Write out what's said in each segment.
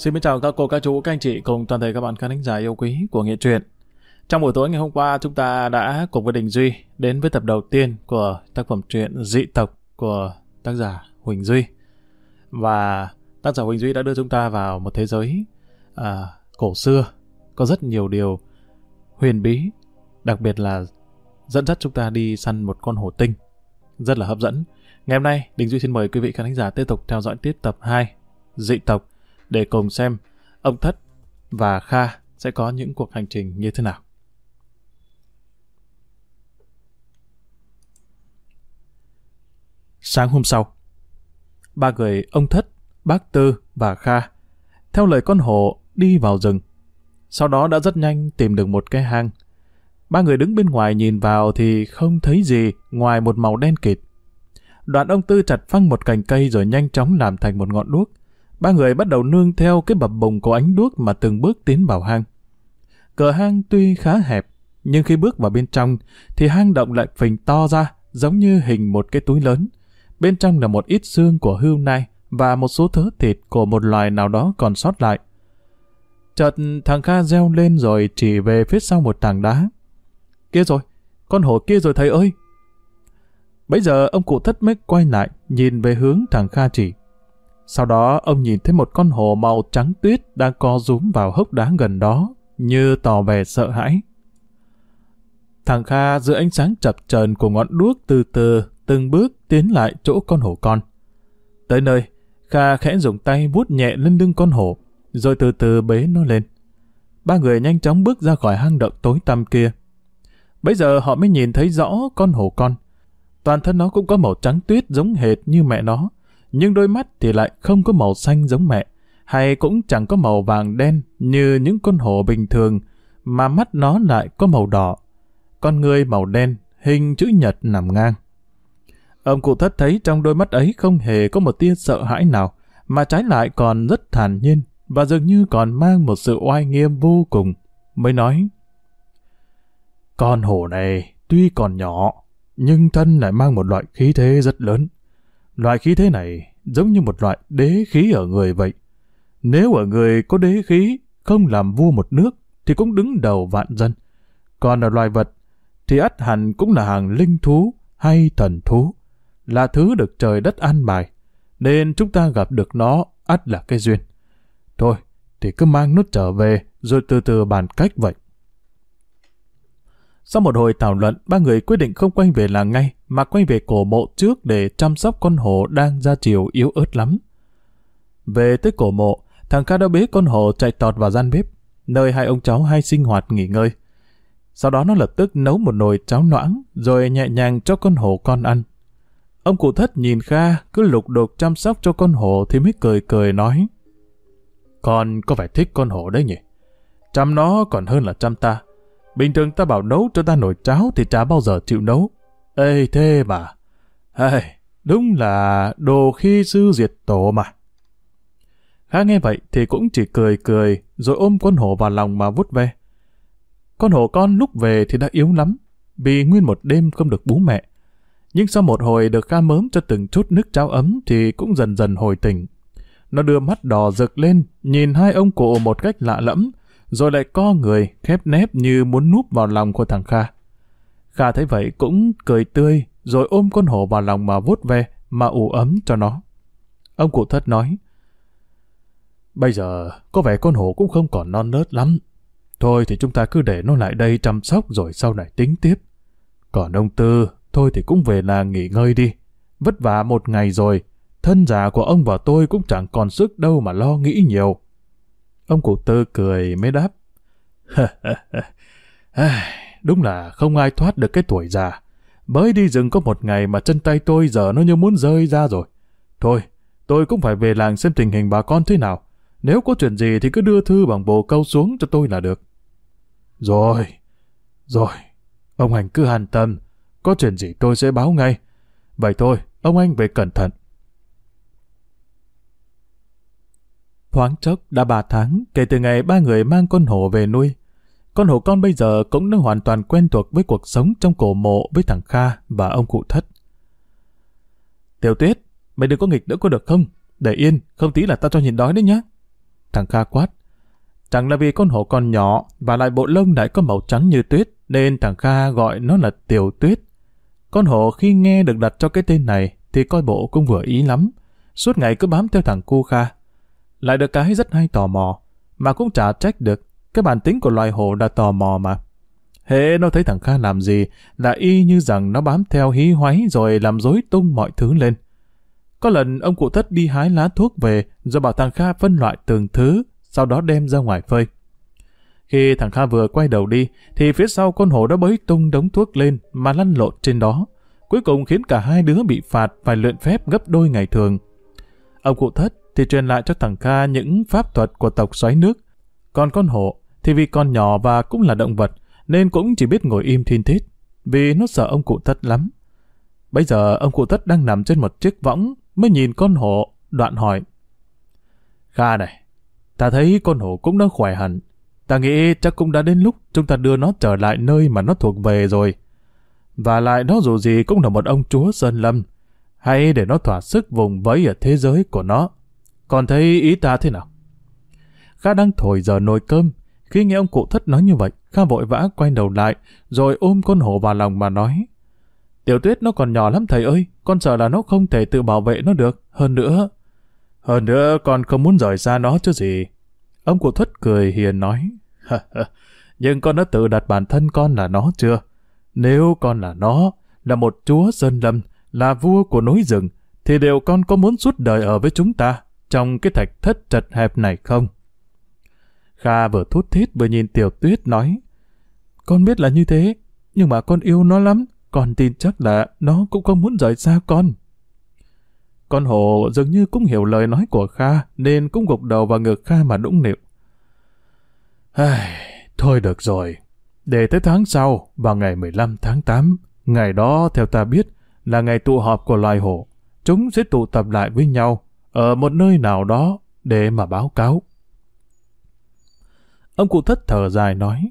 Xin chào các cô, các chú, các anh chị cùng toàn thể các bạn khán thính giả yêu quý của Nghệ truyện. Trong buổi tối ngày hôm qua, chúng ta đã cùng với Đình Duy đến với tập đầu tiên của tác phẩm truyện Dị tộc của tác giả Huỳnh Duy. Và tác giả Huỳnh Duy đã đưa chúng ta vào một thế giới à, cổ xưa, có rất nhiều điều huyền bí, đặc biệt là dẫn dắt chúng ta đi săn một con hổ tinh, rất là hấp dẫn. Ngày hôm nay, Đình Duy xin mời quý vị khán thính giả tiếp tục theo dõi tiếp tập 2 Dị tộc để cùng xem ông Thất và Kha sẽ có những cuộc hành trình như thế nào. Sáng hôm sau, ba người ông Thất, bác Tư và Kha theo lời con hổ đi vào rừng. Sau đó đã rất nhanh tìm được một cái hang. Ba người đứng bên ngoài nhìn vào thì không thấy gì ngoài một màu đen kịt. Đoạn ông Tư chặt phăng một cành cây rồi nhanh chóng làm thành một ngọn đuốc. Ba người bắt đầu nương theo cái bập bùng của ánh đuốc mà từng bước tiến vào hang. Cửa hang tuy khá hẹp, nhưng khi bước vào bên trong thì hang động lại phình to ra, giống như hình một cái túi lớn. Bên trong là một ít xương của hươu nai và một số thớ thịt của một loài nào đó còn sót lại. Chợt thằng Kha reo lên rồi chỉ về phía sau một tảng đá. Kia rồi, con hổ kia rồi thầy ơi! Bây giờ ông cụ thất mới quay lại, nhìn về hướng thằng Kha chỉ. Sau đó ông nhìn thấy một con hồ màu trắng tuyết đang co rúm vào hốc đá gần đó, như tỏ vẻ sợ hãi. Thằng Kha giữa ánh sáng chập chờn của ngọn đuốc từ từ, từng bước tiến lại chỗ con hổ con. Tới nơi, Kha khẽ dùng tay vuốt nhẹ lên lưng con hổ, rồi từ từ bế nó lên. Ba người nhanh chóng bước ra khỏi hang động tối tăm kia. Bây giờ họ mới nhìn thấy rõ con hổ con. Toàn thân nó cũng có màu trắng tuyết giống hệt như mẹ nó, nhưng đôi mắt thì lại không có màu xanh giống mẹ, hay cũng chẳng có màu vàng đen như những con hổ bình thường, mà mắt nó lại có màu đỏ. Con người màu đen, hình chữ nhật nằm ngang. Ông cụ thất thấy trong đôi mắt ấy không hề có một tia sợ hãi nào, mà trái lại còn rất thản nhiên và dường như còn mang một sự oai nghiêm vô cùng, mới nói. Con hổ này tuy còn nhỏ, nhưng thân lại mang một loại khí thế rất lớn. Loại khí thế này giống như một loại đế khí ở người vậy. Nếu ở người có đế khí, không làm vua một nước, thì cũng đứng đầu vạn dân. Còn ở loài vật, thì ắt hẳn cũng là hàng linh thú hay thần thú, là thứ được trời đất an bài, nên chúng ta gặp được nó ắt là cái duyên. Thôi, thì cứ mang nó trở về, rồi từ từ bàn cách vậy. Sau một hồi thảo luận, ba người quyết định không quay về làng ngay, mà quay về cổ mộ trước để chăm sóc con hổ đang ra chiều yếu ớt lắm. Về tới cổ mộ, thằng ca đã bế con hổ chạy tọt vào gian bếp, nơi hai ông cháu hay sinh hoạt nghỉ ngơi. Sau đó nó lập tức nấu một nồi cháo noãng, rồi nhẹ nhàng cho con hổ con ăn. Ông cụ thất nhìn Kha cứ lục đục chăm sóc cho con hổ thì mới cười cười nói. Con có phải thích con hổ đấy nhỉ? Chăm nó còn hơn là chăm ta. Bình thường ta bảo nấu cho ta nồi cháo thì chả bao giờ chịu nấu. Ê thế mà. Hey, đúng là đồ khi sư diệt tổ mà. Khá nghe vậy thì cũng chỉ cười cười rồi ôm con hổ vào lòng mà vút ve. Con hổ con lúc về thì đã yếu lắm vì nguyên một đêm không được bú mẹ. Nhưng sau một hồi được kha mớm cho từng chút nước cháo ấm thì cũng dần dần hồi tỉnh. Nó đưa mắt đỏ rực lên, nhìn hai ông cụ một cách lạ lẫm, rồi lại co người, khép nép như muốn núp vào lòng của thằng Kha. Kha thấy vậy cũng cười tươi, rồi ôm con hổ vào lòng mà vuốt ve, mà ủ ấm cho nó. Ông cụ thất nói, Bây giờ, có vẻ con hổ cũng không còn non nớt lắm. Thôi thì chúng ta cứ để nó lại đây chăm sóc rồi sau này tính tiếp. Còn ông Tư, thôi thì cũng về làng nghỉ ngơi đi. Vất vả một ngày rồi, thân già của ông và tôi cũng chẳng còn sức đâu mà lo nghĩ nhiều. Ông cụ Tư cười mới đáp. Đúng là không ai thoát được cái tuổi già. Mới đi rừng có một ngày mà chân tay tôi giờ nó như muốn rơi ra rồi. Thôi, tôi cũng phải về làng xem tình hình bà con thế nào. Nếu có chuyện gì thì cứ đưa thư bằng bồ câu xuống cho tôi là được. Rồi, rồi, ông Hành cứ an tâm. Có chuyện gì tôi sẽ báo ngay. Vậy thôi, ông anh về cẩn thận. Thoáng chốc đã ba tháng kể từ ngày ba người mang con hổ về nuôi. Con hổ con bây giờ cũng đã hoàn toàn quen thuộc với cuộc sống trong cổ mộ với thằng Kha và ông cụ thất. Tiểu tuyết, mày đừng có nghịch nữa có được không? Để yên, không tí là tao cho nhìn đói đấy nhá. Thằng Kha quát. Chẳng là vì con hổ còn nhỏ và lại bộ lông lại có màu trắng như tuyết nên thằng Kha gọi nó là Tiểu Tuyết. Con hổ khi nghe được đặt cho cái tên này thì coi bộ cũng vừa ý lắm. Suốt ngày cứ bám theo thằng cu Kha. Lại được cái rất hay tò mò, mà cũng chả trách được. Cái bản tính của loài hổ đã tò mò mà. Hễ nó thấy thằng Kha làm gì là y như rằng nó bám theo hí hoáy rồi làm rối tung mọi thứ lên. Có lần ông cụ thất đi hái lá thuốc về rồi bảo thằng Kha phân loại từng thứ, sau đó đem ra ngoài phơi. Khi thằng Kha vừa quay đầu đi, thì phía sau con hổ đã bới tung đống thuốc lên mà lăn lộn trên đó. Cuối cùng khiến cả hai đứa bị phạt phải luyện phép gấp đôi ngày thường. Ông cụ thất thì truyền lại cho thằng Kha những pháp thuật của tộc xoáy nước. Còn con hổ thì vì con nhỏ và cũng là động vật nên cũng chỉ biết ngồi im thiên thít, vì nó sợ ông cụ thất lắm. Bây giờ ông cụ thất đang nằm trên một chiếc võng, mới nhìn con hổ, đoạn hỏi. Kha này, ta thấy con hổ cũng đã khỏe hẳn. Ta nghĩ chắc cũng đã đến lúc chúng ta đưa nó trở lại nơi mà nó thuộc về rồi. Và lại nó dù gì cũng là một ông chúa Sơn Lâm. Hay để nó thỏa sức vùng vẫy ở thế giới của nó. Còn thấy ý ta thế nào? Kha đang thổi giờ nồi cơm, khi nghe ông cụ thất nói như vậy, Kha vội vã quay đầu lại, rồi ôm con hổ vào lòng mà nói. Tiểu tuyết nó còn nhỏ lắm thầy ơi, con sợ là nó không thể tự bảo vệ nó được. Hơn nữa, hơn nữa con không muốn rời xa nó chứ gì. Ông cụ thất cười hiền nói, nhưng con đã tự đặt bản thân con là nó chưa? Nếu con là nó, là một chúa sơn lâm, là vua của núi rừng, thì đều con có muốn suốt đời ở với chúng ta trong cái thạch thất chật hẹp này không? Kha vừa thút thít vừa nhìn Tiểu Tuyết nói, con biết là như thế, nhưng mà con yêu nó lắm, con tin chắc là nó cũng không muốn rời xa con. Con hổ dường như cũng hiểu lời nói của Kha, nên cũng gục đầu vào ngực Kha mà đũng nịu. Thôi được rồi, để tới tháng sau, vào ngày 15 tháng 8, ngày đó theo ta biết là ngày tụ họp của loài hổ. Chúng sẽ tụ tập lại với nhau ở một nơi nào đó để mà báo cáo. Ông cụ thất thở dài nói.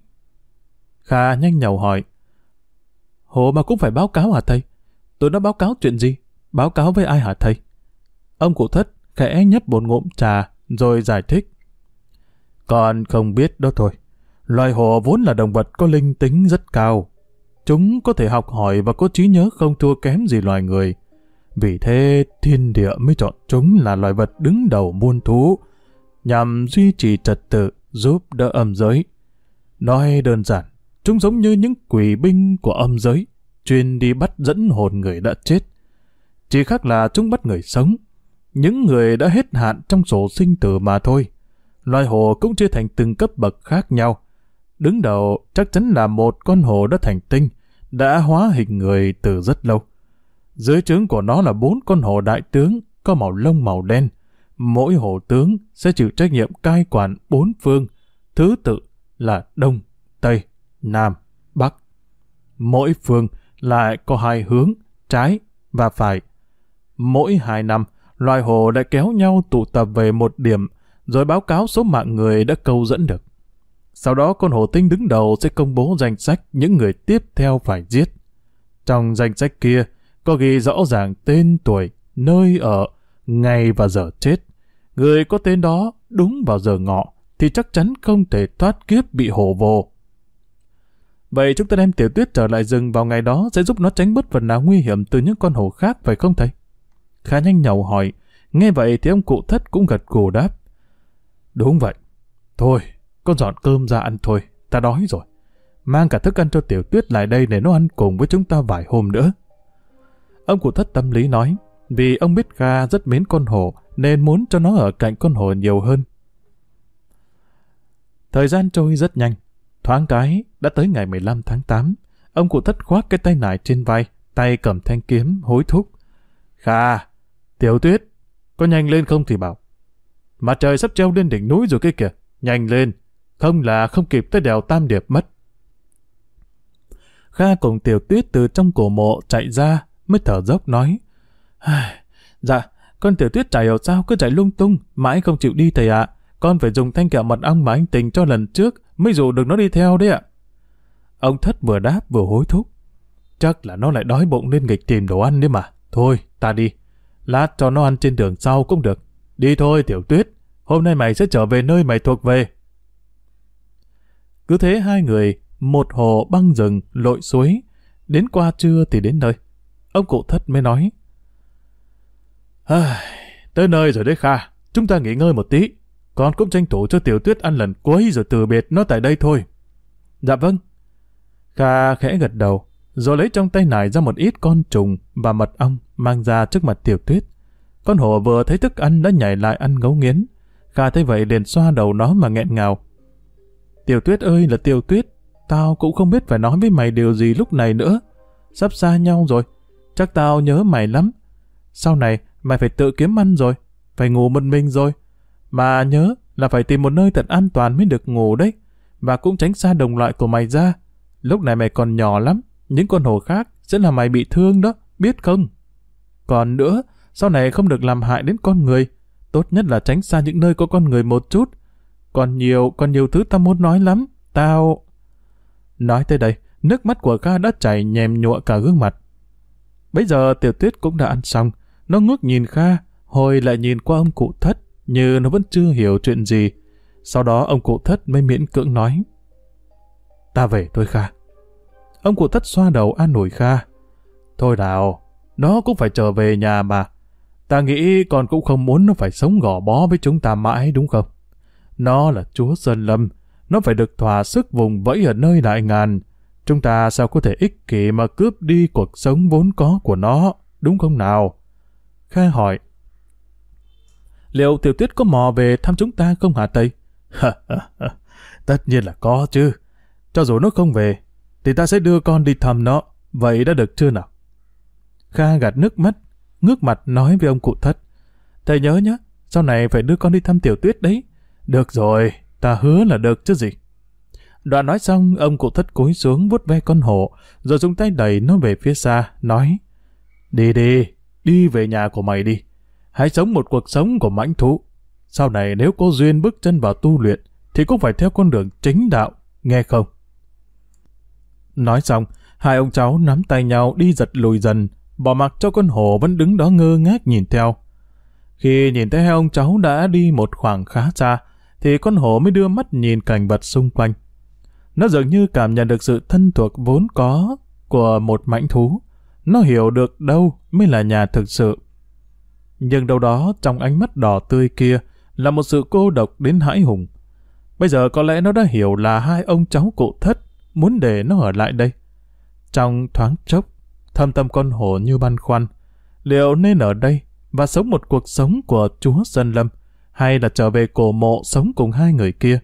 Kha nhanh nhầu hỏi. Hồ mà cũng phải báo cáo hả thầy? Tôi đã báo cáo chuyện gì? Báo cáo với ai hả thầy? Ông cụ thất khẽ nhấp một ngụm trà rồi giải thích. Con không biết đó thôi. Loài hồ vốn là động vật có linh tính rất cao. Chúng có thể học hỏi và có trí nhớ không thua kém gì loài người. Vì thế thiên địa mới chọn chúng là loài vật đứng đầu muôn thú, nhằm duy trì trật tự giúp đỡ âm giới. Nói đơn giản, chúng giống như những quỷ binh của âm giới, chuyên đi bắt dẫn hồn người đã chết. Chỉ khác là chúng bắt người sống, những người đã hết hạn trong sổ sinh tử mà thôi. Loài hồ cũng chia thành từng cấp bậc khác nhau. Đứng đầu chắc chắn là một con hồ đã thành tinh, đã hóa hình người từ rất lâu. Dưới trướng của nó là bốn con hồ đại tướng, có màu lông màu đen, mỗi hồ tướng sẽ chịu trách nhiệm cai quản bốn phương, thứ tự là Đông, Tây, Nam, Bắc. Mỗi phương lại có hai hướng, trái và phải. Mỗi hai năm, loài hồ đã kéo nhau tụ tập về một điểm, rồi báo cáo số mạng người đã câu dẫn được. Sau đó con hồ tinh đứng đầu sẽ công bố danh sách những người tiếp theo phải giết. Trong danh sách kia, có ghi rõ ràng tên tuổi, nơi ở, ngày và giờ chết. Người có tên đó đúng vào giờ ngọ thì chắc chắn không thể thoát kiếp bị hổ vồ. Vậy chúng ta đem tiểu tuyết trở lại rừng vào ngày đó sẽ giúp nó tránh bất phần nào nguy hiểm từ những con hổ khác phải không thầy? Khá nhanh nhầu hỏi, nghe vậy thì ông cụ thất cũng gật gù đáp. Đúng vậy. Thôi, con dọn cơm ra ăn thôi, ta đói rồi. Mang cả thức ăn cho tiểu tuyết lại đây để nó ăn cùng với chúng ta vài hôm nữa. Ông cụ thất tâm lý nói, vì ông biết Kha rất mến con hổ nên muốn cho nó ở cạnh con hổ nhiều hơn. Thời gian trôi rất nhanh. Thoáng cái, đã tới ngày 15 tháng 8. Ông cụ thất khoác cái tay nải trên vai, tay cầm thanh kiếm, hối thúc. Kha, tiểu tuyết, có nhanh lên không thì bảo. Mặt trời sắp treo lên đỉnh núi rồi kia kìa, nhanh lên, không là không kịp tới đèo Tam Điệp mất. Kha cùng tiểu tuyết từ trong cổ mộ chạy ra, mới thở dốc nói. Dạ, con tiểu tuyết chạy ở sao cứ chạy lung tung, mãi không chịu đi thầy ạ. Con phải dùng thanh kẹo mật ong mà anh tình cho lần trước, mới dụ được nó đi theo đấy ạ. Ông thất vừa đáp vừa hối thúc. Chắc là nó lại đói bụng nên nghịch tìm đồ ăn đấy mà. Thôi, ta đi. Lát cho nó ăn trên đường sau cũng được. Đi thôi tiểu tuyết, Hôm nay mày sẽ trở về nơi mày thuộc về. Cứ thế hai người, một hồ băng rừng, lội suối, đến qua trưa thì đến nơi. Ông cụ thất mới nói. Tới nơi rồi đấy Kha, chúng ta nghỉ ngơi một tí. Con cũng tranh thủ cho tiểu tuyết ăn lần cuối rồi từ biệt nó tại đây thôi. Dạ vâng. Kha khẽ gật đầu, rồi lấy trong tay nải ra một ít con trùng và mật ong mang ra trước mặt tiểu tuyết. Con hổ vừa thấy thức ăn đã nhảy lại ăn ngấu nghiến. Kha thấy vậy liền xoa đầu nó mà nghẹn ngào. Tiểu tuyết ơi là tiểu tuyết, tao cũng không biết phải nói với mày điều gì lúc này nữa. Sắp xa nhau rồi, chắc tao nhớ mày lắm. Sau này, mày phải tự kiếm ăn rồi, phải ngủ một mình rồi. Mà nhớ là phải tìm một nơi thật an toàn mới được ngủ đấy, và cũng tránh xa đồng loại của mày ra. Lúc này mày còn nhỏ lắm, những con hổ khác sẽ là mày bị thương đó, biết không? Còn nữa, sau này không được làm hại đến con người. Tốt nhất là tránh xa những nơi có con người một chút. Còn nhiều, còn nhiều thứ tao muốn nói lắm. Tao... Nói tới đây, nước mắt của Kha đã chảy nhèm nhụa cả gương mặt. Bây giờ tiểu tuyết cũng đã ăn xong. Nó ngước nhìn Kha, hồi lại nhìn qua ông cụ thất, như nó vẫn chưa hiểu chuyện gì. Sau đó ông cụ thất mới miễn cưỡng nói. Ta về thôi Kha. Ông cụ thất xoa đầu an ủi Kha. Thôi nào, nó cũng phải trở về nhà mà. Ta nghĩ con cũng không muốn nó phải sống gò bó với chúng ta mãi đúng không? Nó là chúa Sơn Lâm, nó phải được thỏa sức vùng vẫy ở nơi đại ngàn. Chúng ta sao có thể ích kỷ mà cướp đi cuộc sống vốn có của nó, đúng không nào? Kha hỏi. Liệu tiểu tuyết có mò về thăm chúng ta không hả Tây? Tất nhiên là có chứ. Cho dù nó không về, thì ta sẽ đưa con đi thăm nó. Vậy đã được chưa nào? Kha gạt nước mắt, ngước mặt nói với ông cụ thất. Thầy nhớ nhá, sau này phải đưa con đi thăm tiểu tuyết đấy. Được rồi, ta hứa là được chứ gì. Đoạn nói xong, ông cụ thất cúi xuống vuốt ve con hổ, rồi dùng tay đẩy nó về phía xa, nói Đi đi, đi về nhà của mày đi. Hãy sống một cuộc sống của mãnh thú. Sau này nếu có duyên bước chân vào tu luyện, thì cũng phải theo con đường chính đạo, nghe không? Nói xong, hai ông cháu nắm tay nhau đi giật lùi dần, bỏ mặc cho con hổ vẫn đứng đó ngơ ngác nhìn theo. Khi nhìn thấy hai ông cháu đã đi một khoảng khá xa, thì con hổ mới đưa mắt nhìn cảnh vật xung quanh. Nó dường như cảm nhận được sự thân thuộc vốn có của một mãnh thú. Nó hiểu được đâu mới là nhà thực sự. Nhưng đâu đó trong ánh mắt đỏ tươi kia là một sự cô độc đến hãi hùng. Bây giờ có lẽ nó đã hiểu là hai ông cháu cụ thất muốn để nó ở lại đây. Trong thoáng chốc, thâm tâm con hổ như băn khoăn. Liệu nên ở đây và sống một cuộc sống của chúa Sơn Lâm hay là trở về cổ mộ sống cùng hai người kia?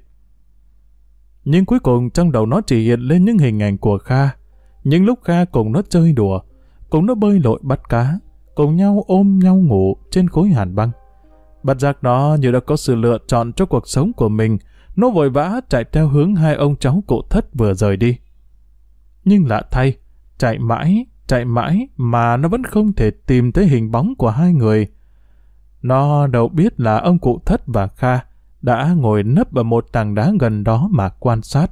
Nhưng cuối cùng trong đầu nó chỉ hiện lên những hình ảnh của Kha. Những lúc Kha cùng nó chơi đùa, cùng nó bơi lội bắt cá, cùng nhau ôm nhau ngủ trên khối hàn băng. Bắt giác nó như đã có sự lựa chọn cho cuộc sống của mình, nó vội vã chạy theo hướng hai ông cháu cụ thất vừa rời đi. Nhưng lạ thay, chạy mãi, chạy mãi mà nó vẫn không thể tìm thấy hình bóng của hai người. Nó đâu biết là ông cụ thất và Kha đã ngồi nấp ở một tảng đá gần đó mà quan sát.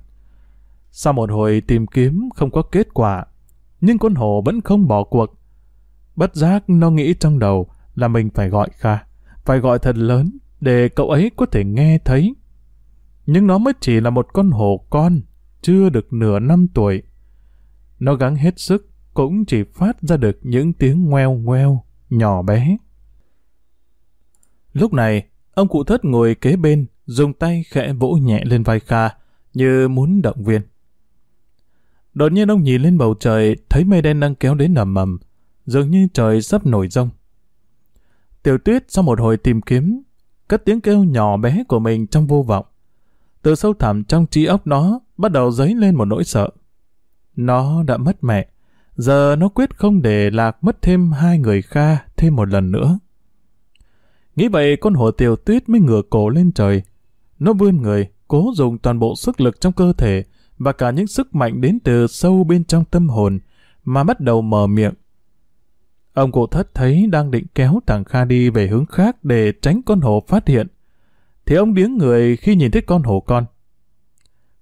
Sau một hồi tìm kiếm không có kết quả, nhưng con hổ vẫn không bỏ cuộc. Bất giác nó nghĩ trong đầu là mình phải gọi Kha, phải gọi thật lớn để cậu ấy có thể nghe thấy. Nhưng nó mới chỉ là một con hổ con, chưa được nửa năm tuổi. Nó gắng hết sức, cũng chỉ phát ra được những tiếng ngoeo ngoeo, nhỏ bé. Lúc này, ông cụ thất ngồi kế bên, dùng tay khẽ vỗ nhẹ lên vai Kha, như muốn động viên. Đột nhiên ông nhìn lên bầu trời, thấy mây đen đang kéo đến nằm mầm, dường như trời sắp nổi rông. Tiểu tuyết sau một hồi tìm kiếm, cất tiếng kêu nhỏ bé của mình trong vô vọng. Từ sâu thẳm trong trí óc nó bắt đầu dấy lên một nỗi sợ. Nó đã mất mẹ, giờ nó quyết không để lạc mất thêm hai người Kha thêm một lần nữa. Nghĩ vậy con hổ tiểu tuyết mới ngửa cổ lên trời. Nó vươn người, cố dùng toàn bộ sức lực trong cơ thể và cả những sức mạnh đến từ sâu bên trong tâm hồn mà bắt đầu mở miệng. Ông cụ thất thấy đang định kéo thằng Kha đi về hướng khác để tránh con hổ phát hiện. Thì ông điếng người khi nhìn thấy con hổ con.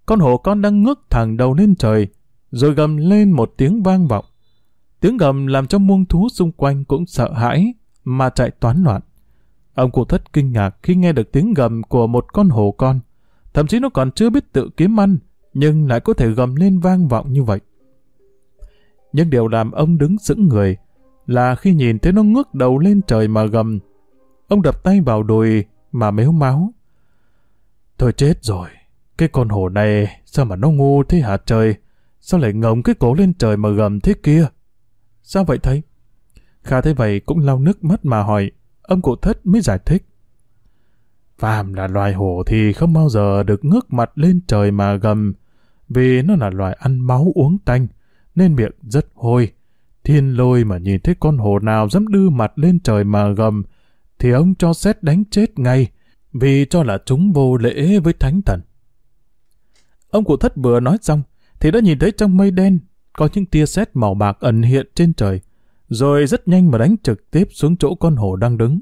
Con hổ con đang ngước thẳng đầu lên trời, rồi gầm lên một tiếng vang vọng. Tiếng gầm làm cho muông thú xung quanh cũng sợ hãi, mà chạy toán loạn. Ông cụ thất kinh ngạc khi nghe được tiếng gầm của một con hổ con. Thậm chí nó còn chưa biết tự kiếm ăn, nhưng lại có thể gầm lên vang vọng như vậy. Nhưng điều làm ông đứng sững người là khi nhìn thấy nó ngước đầu lên trời mà gầm. Ông đập tay vào đùi mà méo máu. Thôi chết rồi, cái con hổ này sao mà nó ngu thế hả trời? Sao lại ngồng cái cổ lên trời mà gầm thế kia? Sao vậy thầy? Kha thấy vậy cũng lau nước mắt mà hỏi, ông cụ thất mới giải thích. Phàm là loài hổ thì không bao giờ được ngước mặt lên trời mà gầm, vì nó là loài ăn máu uống tanh, nên miệng rất hôi. Thiên lôi mà nhìn thấy con hổ nào dám đưa mặt lên trời mà gầm, thì ông cho xét đánh chết ngay, vì cho là chúng vô lễ với thánh thần. Ông cụ thất vừa nói xong, thì đã nhìn thấy trong mây đen có những tia sét màu bạc ẩn hiện trên trời, rồi rất nhanh mà đánh trực tiếp xuống chỗ con hổ đang đứng.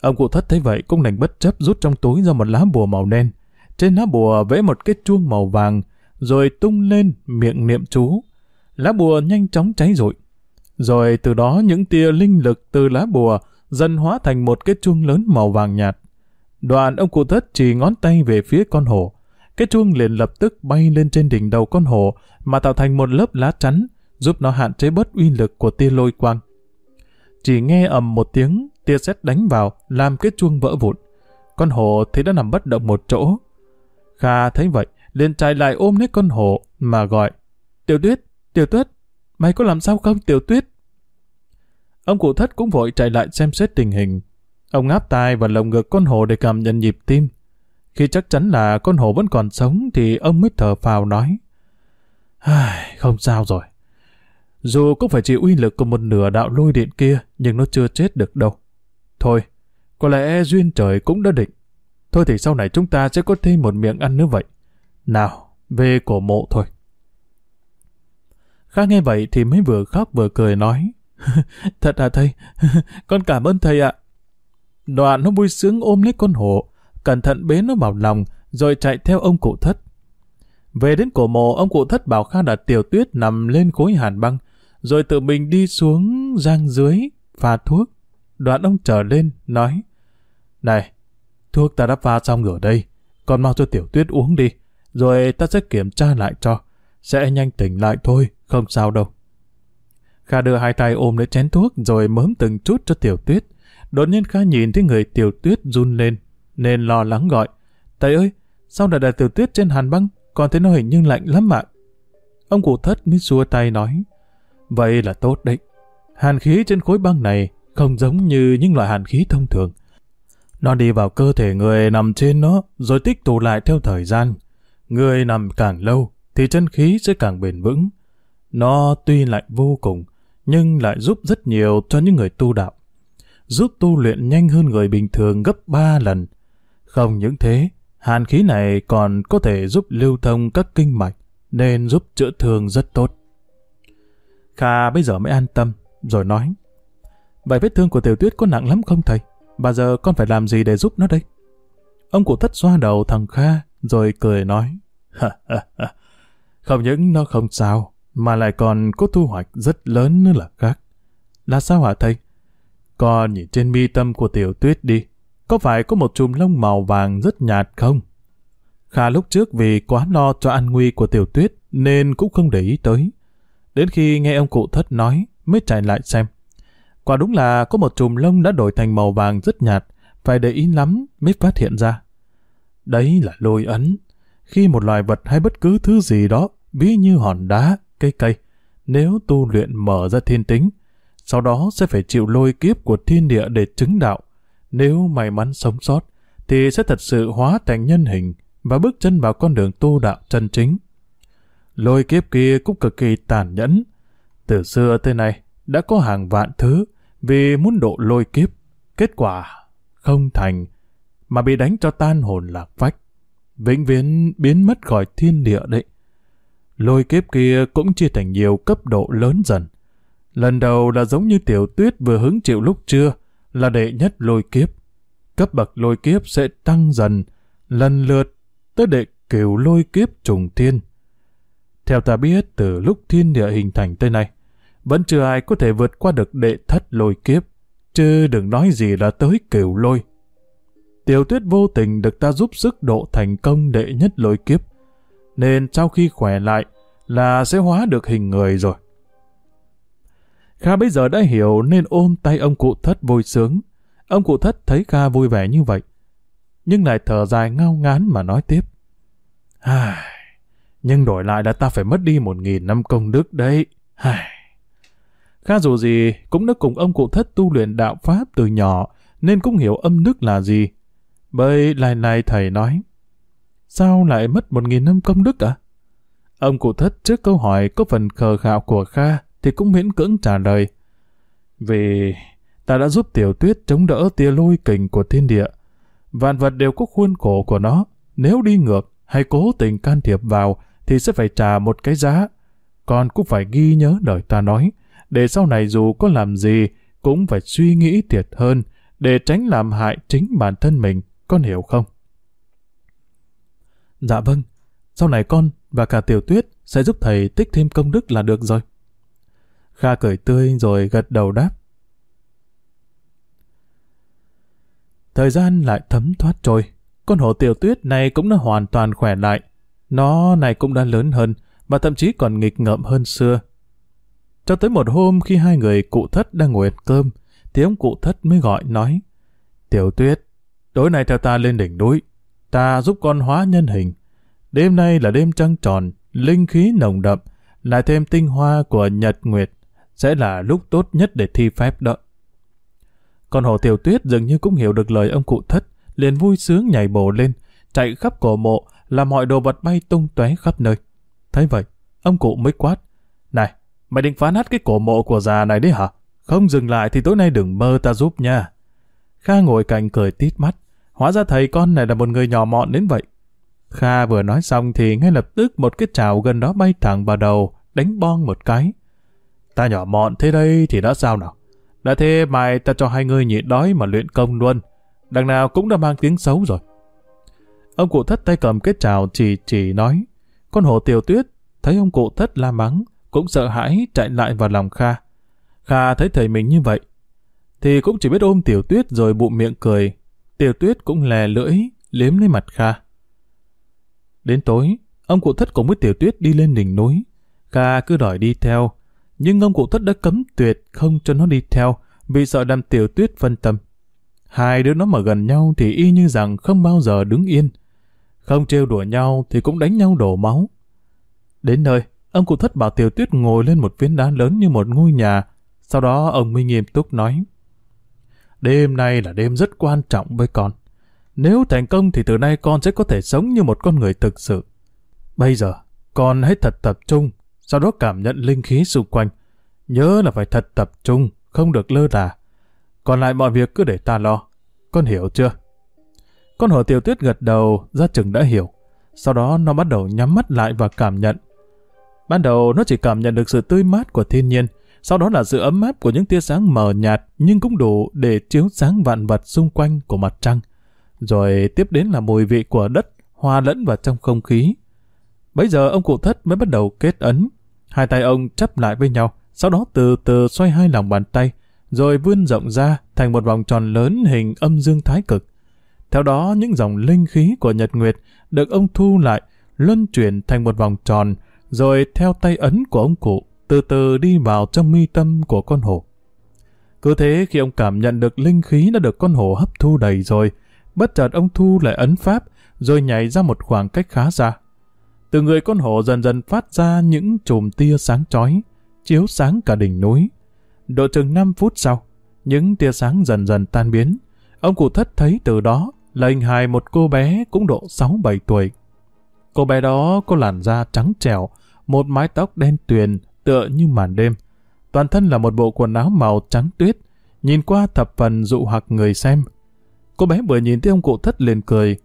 Ông cụ thất thấy vậy cũng đành bất chấp rút trong túi ra một lá bùa màu đen. Trên lá bùa vẽ một cái chuông màu vàng, rồi tung lên miệng niệm chú. Lá bùa nhanh chóng cháy rụi. Rồi từ đó những tia linh lực từ lá bùa dần hóa thành một cái chuông lớn màu vàng nhạt. Đoạn ông cụ thất chỉ ngón tay về phía con hổ. Cái chuông liền lập tức bay lên trên đỉnh đầu con hổ mà tạo thành một lớp lá chắn, giúp nó hạn chế bớt uy lực của tia lôi quang. Chỉ nghe ầm một tiếng, tia sét đánh vào, làm cái chuông vỡ vụn. Con hổ thì đã nằm bất động một chỗ. Kha thấy vậy, liền chạy lại ôm lấy con hổ mà gọi. Tiểu tuyết, tiểu tuyết, mày có làm sao không tiểu tuyết? Ông cụ thất cũng vội chạy lại xem xét tình hình. Ông ngáp tai và lồng ngực con hổ để cảm nhận nhịp tim. Khi chắc chắn là con hổ vẫn còn sống thì ông mới thở phào nói. Không sao rồi. Dù cũng phải chịu uy lực của một nửa đạo lôi điện kia, nhưng nó chưa chết được đâu. Thôi, có lẽ duyên trời cũng đã định. Thôi thì sau này chúng ta sẽ có thêm một miệng ăn nữa vậy. Nào, về cổ mộ thôi. Kha nghe vậy thì mới vừa khóc vừa cười nói. Thật à thầy, con cảm ơn thầy ạ. Đoạn nó vui sướng ôm lấy con hổ, cẩn thận bế nó vào lòng, rồi chạy theo ông cụ thất. Về đến cổ mộ, ông cụ thất bảo Kha đặt tiểu tuyết nằm lên khối hàn băng, rồi tự mình đi xuống giang dưới, pha thuốc. Đoạn ông trở lên, nói, Này, thuốc ta đã pha xong ở đây, con mau cho tiểu tuyết uống đi, rồi ta sẽ kiểm tra lại cho. Sẽ nhanh tỉnh lại thôi, không sao đâu. Kha đưa hai tay ôm lấy chén thuốc rồi mớm từng chút cho tiểu tuyết. Đột nhiên Kha nhìn thấy người tiểu tuyết run lên, nên lo lắng gọi. Thầy ơi, sao lại đặt tiểu tuyết trên hàn băng, còn thấy nó hình như lạnh lắm ạ. Ông cụ thất mới xua tay nói, vậy là tốt đấy. Hàn khí trên khối băng này không giống như những loại hàn khí thông thường. Nó đi vào cơ thể người nằm trên nó, rồi tích tụ lại theo thời gian. Người nằm càng lâu, thì chân khí sẽ càng bền vững. Nó tuy lạnh vô cùng, nhưng lại giúp rất nhiều cho những người tu đạo. Giúp tu luyện nhanh hơn người bình thường gấp 3 lần. Không những thế, hàn khí này còn có thể giúp lưu thông các kinh mạch, nên giúp chữa thương rất tốt. Kha bây giờ mới an tâm, rồi nói. Vậy vết thương của tiểu tuyết có nặng lắm không thầy? Bà giờ con phải làm gì để giúp nó đây? Ông cụ thất xoa đầu thằng Kha, rồi cười nói. không những nó không sao, mà lại còn có thu hoạch rất lớn nữa là khác. Là sao hả thầy? Con nhìn trên mi tâm của tiểu tuyết đi, có phải có một chùm lông màu vàng rất nhạt không? Kha lúc trước vì quá lo cho an nguy của tiểu tuyết nên cũng không để ý tới. Đến khi nghe ông cụ thất nói mới chạy lại xem. Quả đúng là có một chùm lông đã đổi thành màu vàng rất nhạt, phải để ý lắm mới phát hiện ra. Đấy là lôi ấn. Khi một loài vật hay bất cứ thứ gì đó, ví như hòn đá, cây cây, nếu tu luyện mở ra thiên tính, sau đó sẽ phải chịu lôi kiếp của thiên địa để chứng đạo. Nếu may mắn sống sót, thì sẽ thật sự hóa thành nhân hình và bước chân vào con đường tu đạo chân chính. Lôi kiếp kia cũng cực kỳ tàn nhẫn. Từ xưa tới nay, đã có hàng vạn thứ vì muốn độ lôi kiếp. Kết quả không thành, mà bị đánh cho tan hồn lạc phách. Vĩnh viễn biến mất khỏi thiên địa đấy. Lôi kiếp kia cũng chia thành nhiều cấp độ lớn dần. Lần đầu là giống như tiểu tuyết vừa hứng chịu lúc trưa, là đệ nhất lôi kiếp. Cấp bậc lôi kiếp sẽ tăng dần, lần lượt tới đệ cửu lôi kiếp trùng thiên. Theo ta biết, từ lúc thiên địa hình thành tới nay, vẫn chưa ai có thể vượt qua được đệ thất lôi kiếp. chứ đừng nói gì là tới cửu lôi. Tiểu tuyết vô tình được ta giúp sức độ thành công đệ nhất lôi kiếp, nên sau khi khỏe lại là sẽ hóa được hình người rồi. Kha bây giờ đã hiểu nên ôm tay ông cụ thất vui sướng. Ông cụ thất thấy Kha vui vẻ như vậy, nhưng lại thở dài ngao ngán mà nói tiếp. Ai... Nhưng đổi lại là ta phải mất đi một nghìn năm công đức đấy. Ai... Kha dù gì cũng đã cùng ông cụ thất tu luyện đạo Pháp từ nhỏ, nên cũng hiểu âm đức là gì. Bởi lại này thầy nói, sao lại mất một nghìn năm công đức à? Ông cụ thất trước câu hỏi có phần khờ khạo của Kha thì cũng miễn cưỡng trả lời. Vì ta đã giúp tiểu tuyết chống đỡ tia lôi kình của thiên địa. Vạn vật đều có khuôn khổ của nó. Nếu đi ngược hay cố tình can thiệp vào thì sẽ phải trả một cái giá. Con cũng phải ghi nhớ lời ta nói, để sau này dù có làm gì cũng phải suy nghĩ thiệt hơn để tránh làm hại chính bản thân mình, con hiểu không? Dạ vâng, sau này con và cả tiểu tuyết sẽ giúp thầy tích thêm công đức là được rồi. Kha cười tươi rồi gật đầu đáp. Thời gian lại thấm thoát trôi, con hổ tiểu tuyết này cũng đã hoàn toàn khỏe lại. Nó này cũng đã lớn hơn, và thậm chí còn nghịch ngợm hơn xưa. Cho tới một hôm khi hai người cụ thất đang ngồi ăn cơm, thì ông cụ thất mới gọi nói, Tiểu tuyết, tối nay theo ta lên đỉnh núi, ta giúp con hóa nhân hình. Đêm nay là đêm trăng tròn, linh khí nồng đậm, lại thêm tinh hoa của nhật nguyệt, sẽ là lúc tốt nhất để thi phép đó. Còn hồ tiểu tuyết dường như cũng hiểu được lời ông cụ thất, liền vui sướng nhảy bổ lên, chạy khắp cổ mộ, là mọi đồ vật bay tung tóe khắp nơi. Thấy vậy, ông cụ mới quát. Này, mày định phá nát cái cổ mộ của già này đấy hả? Không dừng lại thì tối nay đừng mơ ta giúp nha. Kha ngồi cạnh cười tít mắt. Hóa ra thầy con này là một người nhỏ mọn đến vậy. Kha vừa nói xong thì ngay lập tức một cái chảo gần đó bay thẳng vào đầu, đánh bong một cái. Ta nhỏ mọn thế đây thì đã sao nào? Đã thế mai ta cho hai người nhịn đói mà luyện công luôn. Đằng nào cũng đã mang tiếng xấu rồi. Ông cụ thất tay cầm cái trào chỉ chỉ nói. Con hổ tiểu tuyết thấy ông cụ thất la mắng, cũng sợ hãi chạy lại vào lòng Kha. Kha thấy thầy mình như vậy, thì cũng chỉ biết ôm tiểu tuyết rồi bụng miệng cười. Tiểu tuyết cũng lè lưỡi, liếm lên mặt Kha. Đến tối, ông cụ thất cùng với tiểu tuyết đi lên đỉnh núi. Kha cứ đòi đi theo, nhưng ông cụ thất đã cấm tuyệt không cho nó đi theo vì sợ làm tiểu tuyết phân tâm. Hai đứa nó mà gần nhau thì y như rằng không bao giờ đứng yên. Không trêu đùa nhau thì cũng đánh nhau đổ máu. Đến nơi, ông cụ thất bảo tiểu tuyết ngồi lên một phiến đá lớn như một ngôi nhà. Sau đó ông mới nghiêm túc nói. Đêm nay là đêm rất quan trọng với con. Nếu thành công thì từ nay con sẽ có thể sống như một con người thực sự. Bây giờ, con hãy thật tập trung, sau đó cảm nhận linh khí xung quanh. Nhớ là phải thật tập trung, không được lơ là. Còn lại mọi việc cứ để ta lo. Con hiểu chưa? Con hổ tiểu tuyết gật đầu, ra chừng đã hiểu. Sau đó nó bắt đầu nhắm mắt lại và cảm nhận. Ban đầu nó chỉ cảm nhận được sự tươi mát của thiên nhiên, sau đó là sự ấm áp của những tia sáng mờ nhạt nhưng cũng đủ để chiếu sáng vạn vật xung quanh của mặt trăng. Rồi tiếp đến là mùi vị của đất hòa lẫn vào trong không khí. Bây giờ ông cụ thất mới bắt đầu kết ấn. Hai tay ông chắp lại với nhau, sau đó từ từ xoay hai lòng bàn tay, rồi vươn rộng ra thành một vòng tròn lớn hình âm dương thái cực. Theo đó, những dòng linh khí của Nhật Nguyệt được ông thu lại, luân chuyển thành một vòng tròn, rồi theo tay ấn của ông cụ, từ từ đi vào trong mi tâm của con hổ. Cứ thế khi ông cảm nhận được linh khí đã được con hổ hấp thu đầy rồi, bất chợt ông thu lại ấn pháp, rồi nhảy ra một khoảng cách khá xa. Từ người con hổ dần dần phát ra những chùm tia sáng chói, chiếu sáng cả đỉnh núi. Độ chừng 5 phút sau, những tia sáng dần dần tan biến. Ông cụ thất thấy từ đó là hình hài một cô bé cũng độ 6-7 tuổi. Cô bé đó có làn da trắng trẻo, một mái tóc đen tuyền tựa như màn đêm. Toàn thân là một bộ quần áo màu trắng tuyết, nhìn qua thập phần dụ hoặc người xem. Cô bé vừa nhìn thấy ông cụ thất liền cười.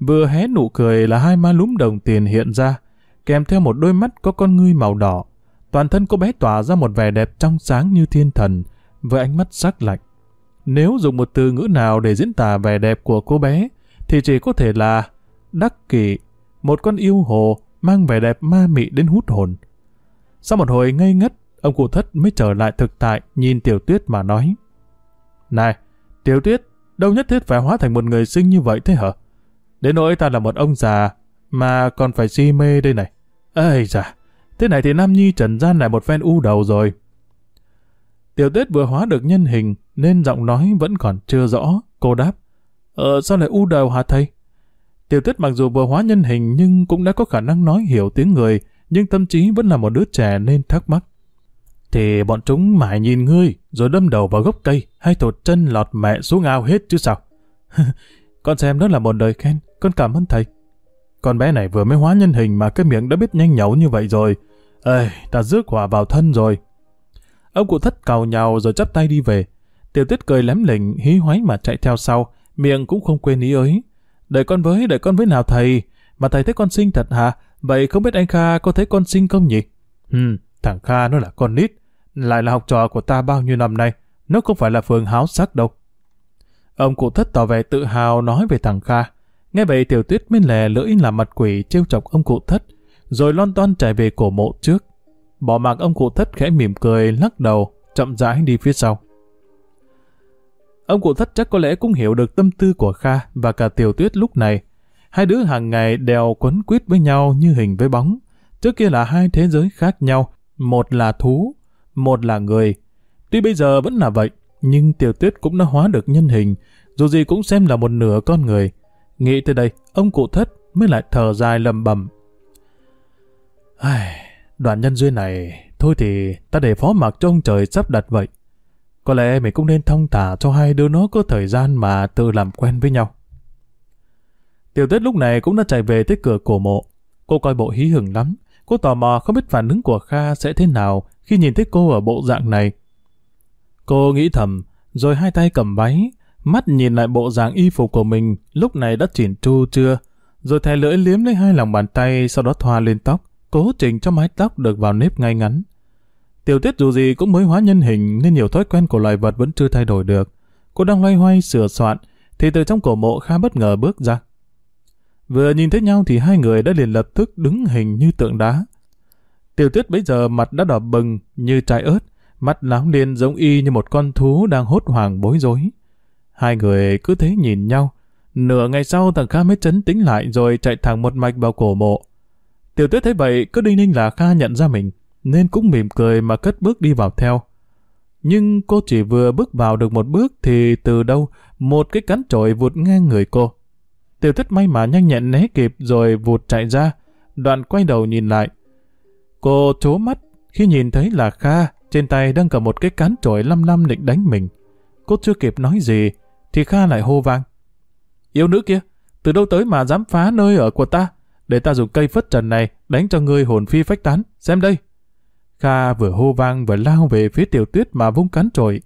Vừa hé nụ cười là hai má lúm đồng tiền hiện ra, kèm theo một đôi mắt có con ngươi màu đỏ. Toàn thân cô bé tỏa ra một vẻ đẹp trong sáng như thiên thần, với ánh mắt sắc lạnh. Nếu dùng một từ ngữ nào để diễn tả vẻ đẹp của cô bé, thì chỉ có thể là đắc kỷ, một con yêu hồ mang vẻ đẹp ma mị đến hút hồn. Sau một hồi ngây ngất, ông cụ thất mới trở lại thực tại nhìn tiểu tuyết mà nói. Này, Tiểu Tuyết, đâu nhất thiết phải hóa thành một người sinh như vậy thế hả? Đến nỗi ta là một ông già, mà còn phải si mê đây này. Ây da, thế này thì Nam Nhi trần gian lại một phen u đầu rồi. Tiểu Tuyết vừa hóa được nhân hình, nên giọng nói vẫn còn chưa rõ. Cô đáp, Ờ, sao lại u đầu hả thầy? Tiểu Tuyết mặc dù vừa hóa nhân hình nhưng cũng đã có khả năng nói hiểu tiếng người, nhưng tâm trí vẫn là một đứa trẻ nên thắc mắc. Thì bọn chúng mãi nhìn ngươi, rồi đâm đầu vào gốc cây, hay thột chân lọt mẹ xuống ao hết chứ sao? con xem đó là một đời khen, con cảm ơn thầy. Con bé này vừa mới hóa nhân hình mà cái miệng đã biết nhanh nhẩu như vậy rồi. Ê, ta rước quả vào thân rồi. Ông cụ thất cào nhào rồi chắp tay đi về. Tiểu tuyết cười lém lỉnh, hí hoáy mà chạy theo sau, miệng cũng không quên ý ấy. Đợi con với, đợi con với nào thầy? Mà thầy thấy con xinh thật hả? Vậy không biết anh Kha có thấy con xinh không nhỉ? Ừ, thằng Kha nó là con nít. Lại là học trò của ta bao nhiêu năm nay. Nó không phải là phường háo sắc đâu. Ông cụ thất tỏ vẻ tự hào nói về thằng Kha. Nghe vậy tiểu tuyết mới lè lưỡi làm mặt quỷ trêu chọc ông cụ thất, rồi lon ton chạy về cổ mộ trước. Bỏ mặc ông cụ thất khẽ mỉm cười, lắc đầu, chậm rãi đi phía sau. Ông cụ thất chắc có lẽ cũng hiểu được tâm tư của Kha và cả tiểu tuyết lúc này. Hai đứa hàng ngày đèo quấn quýt với nhau như hình với bóng. Trước kia là hai thế giới khác nhau, một là thú, một là người. Tuy bây giờ vẫn là vậy, nhưng tiểu tuyết cũng đã hóa được nhân hình, dù gì cũng xem là một nửa con người. Nghĩ tới đây, ông cụ thất mới lại thở dài lầm bầm. Ai, đoạn nhân duyên này, thôi thì ta để phó mặc cho ông trời sắp đặt vậy. Có lẽ mình cũng nên thông thả cho hai đứa nó có thời gian mà tự làm quen với nhau. Tiểu tuyết lúc này cũng đã chạy về tới cửa cổ mộ. Cô coi bộ hí hửng lắm. Cô tò mò không biết phản ứng của Kha sẽ thế nào khi nhìn thấy cô ở bộ dạng này. Cô nghĩ thầm, rồi hai tay cầm váy, mắt nhìn lại bộ dạng y phục của mình lúc này đã chỉn chu chưa, rồi thè lưỡi liếm lấy hai lòng bàn tay sau đó thoa lên tóc, cố chỉnh cho mái tóc được vào nếp ngay ngắn. Tiểu tiết dù gì cũng mới hóa nhân hình nên nhiều thói quen của loài vật vẫn chưa thay đổi được. Cô đang loay hoay sửa soạn thì từ trong cổ mộ khá bất ngờ bước ra. Vừa nhìn thấy nhau thì hai người đã liền lập tức đứng hình như tượng đá. Tiểu tuyết bây giờ mặt đã đỏ bừng như trái ớt, mắt láo liền giống y như một con thú đang hốt hoảng bối rối. Hai người cứ thế nhìn nhau. Nửa ngày sau thằng Kha mới chấn tĩnh lại rồi chạy thẳng một mạch vào cổ mộ. Tiểu tuyết thấy vậy cứ đinh ninh là Kha nhận ra mình nên cũng mỉm cười mà cất bước đi vào theo. Nhưng cô chỉ vừa bước vào được một bước thì từ đâu một cái cắn trội vụt ngang người cô. Tiểu Tuyết may mà nhanh nhẹn né kịp rồi vụt chạy ra, đoạn quay đầu nhìn lại. Cô chố mắt khi nhìn thấy là Kha trên tay đang cầm một cái cán trội lăm lăm định đánh mình. Cô chưa kịp nói gì thì Kha lại hô vang. Yêu nữ kia, từ đâu tới mà dám phá nơi ở của ta? Để ta dùng cây phất trần này đánh cho ngươi hồn phi phách tán. Xem đây. Kha vừa hô vang vừa lao về phía tiểu tuyết mà vung cán trội.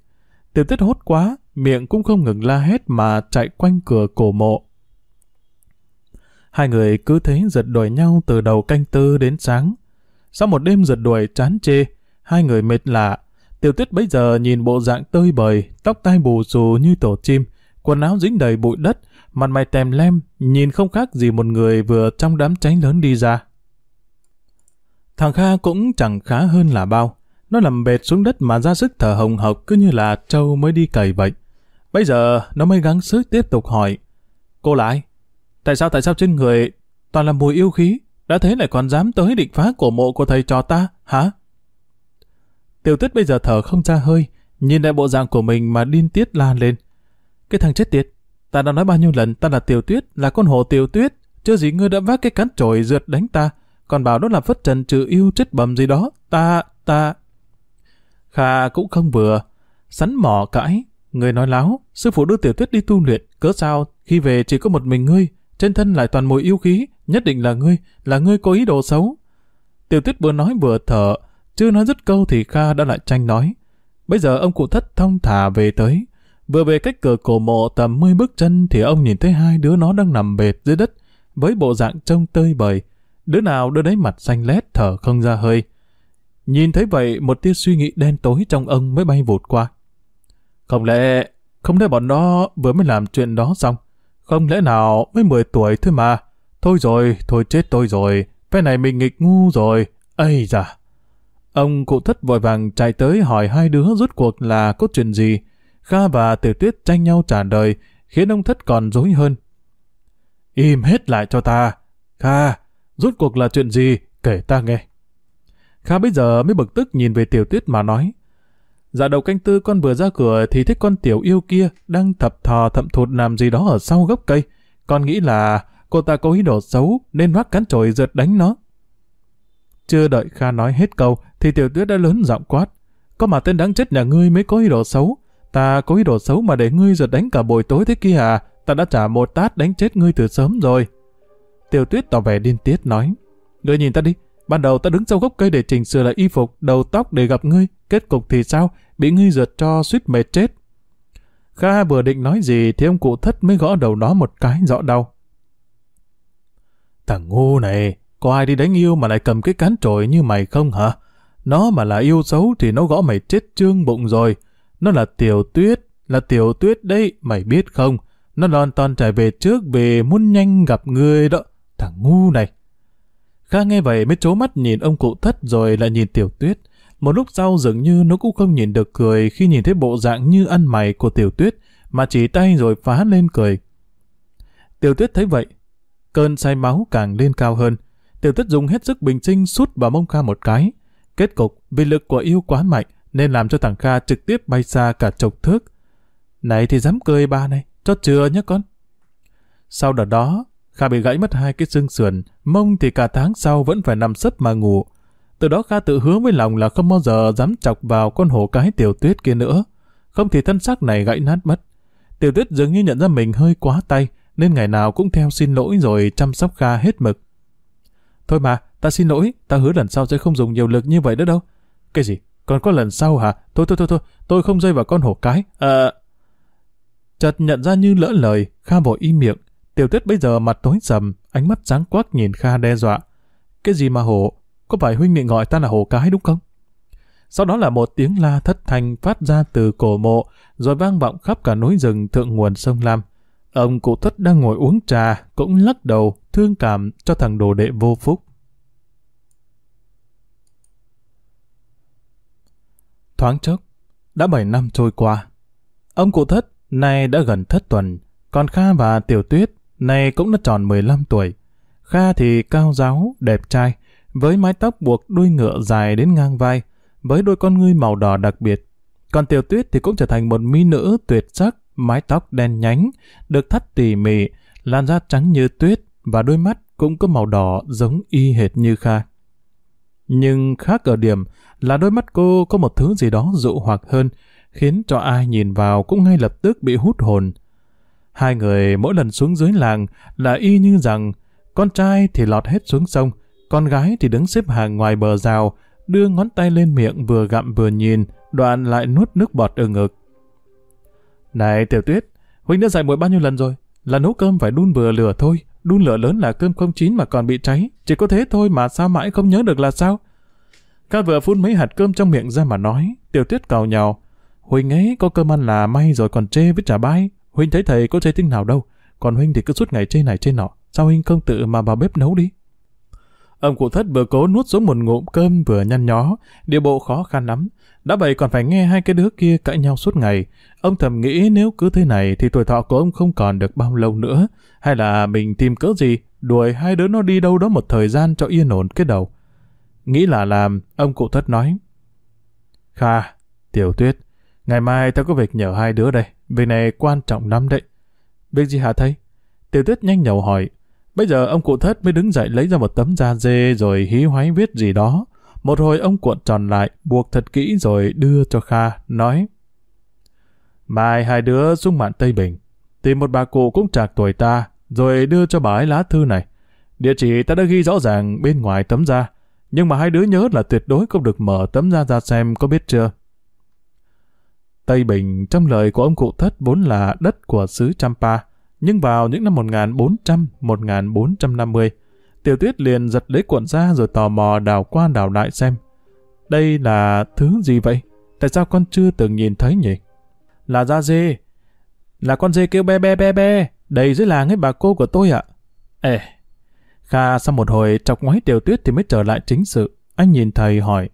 Tiểu tuyết hốt quá, miệng cũng không ngừng la hét mà chạy quanh cửa cổ mộ. Hai người cứ thế giật đuổi nhau từ đầu canh tư đến sáng. Sau một đêm giật đuổi chán chê, hai người mệt lạ. Tiểu tuyết bấy giờ nhìn bộ dạng tơi bời, tóc tai bù xù như tổ chim, quần áo dính đầy bụi đất, mặt mày tèm lem, nhìn không khác gì một người vừa trong đám cháy lớn đi ra. Thằng Kha cũng chẳng khá hơn là bao. Nó nằm bệt xuống đất mà ra sức thở hồng hộc cứ như là trâu mới đi cày vậy. Bây giờ nó mới gắng sức tiếp tục hỏi. Cô là ai? Tại sao tại sao trên người toàn là mùi yêu khí? Đã thế lại còn dám tới định phá cổ mộ của thầy trò ta, hả? Tiểu tuyết bây giờ thở không ra hơi, nhìn lại bộ dạng của mình mà điên tiết la lên. Cái thằng chết tiệt, ta đã nói bao nhiêu lần ta là tiểu tuyết, là con hổ tiểu tuyết, chưa gì ngươi đã vác cái cán trổi rượt đánh ta, còn bảo đó là phất trần trừ yêu chết bầm gì đó, ta, ta... Kha cũng không vừa, sắn mỏ cãi, người nói láo, sư phụ đưa tiểu tuyết đi tu luyện, cớ sao, khi về chỉ có một mình ngươi, trên thân lại toàn mùi yêu khí, nhất định là ngươi, là ngươi có ý đồ xấu. Tiểu tuyết vừa nói vừa thở, chưa nói dứt câu thì Kha đã lại tranh nói. Bây giờ ông cụ thất thông thả về tới, vừa về cách cửa cổ mộ tầm 10 bước chân thì ông nhìn thấy hai đứa nó đang nằm bệt dưới đất, với bộ dạng trông tơi bời, Đứa nào đứa đấy mặt xanh lét thở không ra hơi. Nhìn thấy vậy một tia suy nghĩ đen tối trong ông mới bay vụt qua. Không lẽ, không lẽ bọn nó vừa mới làm chuyện đó xong? Không lẽ nào mới 10 tuổi thôi mà? Thôi rồi, thôi chết tôi rồi. Phe này mình nghịch ngu rồi. Ây da! Ông cụ thất vội vàng chạy tới hỏi hai đứa rốt cuộc là có chuyện gì. Kha và Tiểu Tuyết tranh nhau trả lời, khiến ông thất còn dối hơn. Im hết lại cho ta. Kha, rốt cuộc là chuyện gì? Kể ta nghe. Kha bây giờ mới bực tức nhìn về Tiểu Tuyết mà nói. Dạ đầu canh tư con vừa ra cửa thì thấy con tiểu yêu kia đang thập thò thậm thụt làm gì đó ở sau gốc cây. Con nghĩ là cô ta có ý đồ xấu nên vác cán chổi rượt đánh nó. Chưa đợi Kha nói hết câu thì tiểu tuyết đã lớn giọng quát. Có mà tên đáng chết nhà ngươi mới có ý đồ xấu. Ta có ý đồ xấu mà để ngươi giật đánh cả buổi tối thế kia à. Ta đã trả một tát đánh chết ngươi từ sớm rồi. Tiểu tuyết tỏ vẻ điên tiết nói. Ngươi nhìn ta đi. Ban đầu ta đứng sau gốc cây để chỉnh sửa lại y phục, đầu tóc để gặp ngươi. Kết cục thì sao? Bị ngươi giật cho suýt mệt chết. Kha vừa định nói gì thì ông cụ thất mới gõ đầu nó một cái rõ đau. Thằng ngu này, có ai đi đánh yêu mà lại cầm cái cán trội như mày không hả? Nó mà là yêu xấu thì nó gõ mày chết trương bụng rồi. Nó là tiểu tuyết, là tiểu tuyết đấy, mày biết không? Nó lon ton chạy về trước về muốn nhanh gặp người đó. Thằng ngu này. Kha nghe vậy mới trố mắt nhìn ông cụ thất rồi lại nhìn tiểu tuyết. Một lúc sau dường như nó cũng không nhìn được cười khi nhìn thấy bộ dạng như ăn mày của tiểu tuyết, mà chỉ tay rồi phá lên cười. Tiểu tuyết thấy vậy, cơn say máu càng lên cao hơn. Tiểu tuyết dùng hết sức bình sinh sút vào mông Kha một cái. Kết cục, vì lực của yêu quá mạnh, nên làm cho thằng Kha trực tiếp bay xa cả chục thước. Này thì dám cười ba này, cho chưa nhé con. Sau đợt đó, Kha bị gãy mất hai cái xương sườn, mông thì cả tháng sau vẫn phải nằm sấp mà ngủ. Từ đó Kha tự hứa với lòng là không bao giờ dám chọc vào con hổ cái tiểu tuyết kia nữa. Không thì thân xác này gãy nát mất. Tiểu tuyết dường như nhận ra mình hơi quá tay, nên ngày nào cũng theo xin lỗi rồi chăm sóc Kha hết mực. Thôi mà, ta xin lỗi, ta hứa lần sau sẽ không dùng nhiều lực như vậy nữa đâu. Cái gì? Còn có lần sau hả? Thôi thôi thôi thôi, tôi không rơi vào con hổ cái. À... Chợt nhận ra như lỡ lời, Kha vội im miệng. Tiểu tuyết bây giờ mặt tối sầm, ánh mắt sáng quắc nhìn Kha đe dọa. Cái gì mà hổ? Có phải huynh định gọi ta là hổ cái đúng không? Sau đó là một tiếng la thất thanh phát ra từ cổ mộ, rồi vang vọng khắp cả núi rừng thượng nguồn sông Lam. Ông cụ thất đang ngồi uống trà, cũng lắc đầu, thương cảm cho thằng đồ đệ vô phúc. Thoáng chốc, đã 7 năm trôi qua. Ông cụ thất nay đã gần thất tuần, còn Kha và Tiểu Tuyết nay cũng đã tròn 15 tuổi. Kha thì cao giáo, đẹp trai, với mái tóc buộc đuôi ngựa dài đến ngang vai, với đôi con ngươi màu đỏ đặc biệt. Còn Tiểu Tuyết thì cũng trở thành một mỹ nữ tuyệt sắc, mái tóc đen nhánh, được thắt tỉ mỉ, làn da trắng như tuyết và đôi mắt cũng có màu đỏ giống y hệt như Kha. Nhưng khác ở điểm là đôi mắt cô có một thứ gì đó dụ hoặc hơn, khiến cho ai nhìn vào cũng ngay lập tức bị hút hồn. Hai người mỗi lần xuống dưới làng là y như rằng con trai thì lọt hết xuống sông, con gái thì đứng xếp hàng ngoài bờ rào, đưa ngón tay lên miệng vừa gặm vừa nhìn, đoạn lại nuốt nước bọt ở ngực. Này Tiểu Tuyết, Huynh đã dạy muội bao nhiêu lần rồi? Là nấu cơm phải đun vừa lửa thôi, đun lửa lớn là cơm không chín mà còn bị cháy. Chỉ có thế thôi mà sao mãi không nhớ được là sao? Ca vừa phun mấy hạt cơm trong miệng ra mà nói, Tiểu Tuyết cào nhào. Huynh ấy có cơm ăn là may rồi còn chê với trả bai. Huynh thấy thầy có chê tinh nào đâu, còn Huynh thì cứ suốt ngày chê này chê nọ. Sao Huynh không tự mà vào bếp nấu đi? Ông cụ thất vừa cố nuốt xuống một ngụm cơm vừa nhăn nhó, địa bộ khó khăn lắm. Đã vậy còn phải nghe hai cái đứa kia cãi nhau suốt ngày. Ông thầm nghĩ nếu cứ thế này thì tuổi thọ của ông không còn được bao lâu nữa. Hay là mình tìm cớ gì, đuổi hai đứa nó đi đâu đó một thời gian cho yên ổn cái đầu. Nghĩ là làm, ông cụ thất nói. Kha, Tiểu Tuyết, ngày mai tao có việc nhờ hai đứa đây. Việc này quan trọng lắm đấy. Việc gì hả thầy? Tiểu Tuyết nhanh nhậu hỏi. Bây giờ ông cụ thất mới đứng dậy lấy ra một tấm da dê rồi hí hoáy viết gì đó. Một hồi ông cuộn tròn lại, buộc thật kỹ rồi đưa cho Kha, nói Mai hai đứa xuống mạn Tây Bình, tìm một bà cụ cũng trạc tuổi ta, rồi đưa cho bà ấy lá thư này. Địa chỉ ta đã ghi rõ ràng bên ngoài tấm da, nhưng mà hai đứa nhớ là tuyệt đối không được mở tấm da ra xem có biết chưa. Tây Bình trong lời của ông cụ thất vốn là đất của xứ Champa, nhưng vào những năm 1400-1450, Tiểu Tuyết liền giật lấy cuộn ra rồi tò mò đào qua đào lại xem. Đây là thứ gì vậy? Tại sao con chưa từng nhìn thấy nhỉ? Là da dê. Là con dê kêu be be be be, đầy dưới làng ấy bà cô của tôi ạ. Ê, Kha sau một hồi chọc ngoáy Tiểu Tuyết thì mới trở lại chính sự. Anh nhìn thầy hỏi,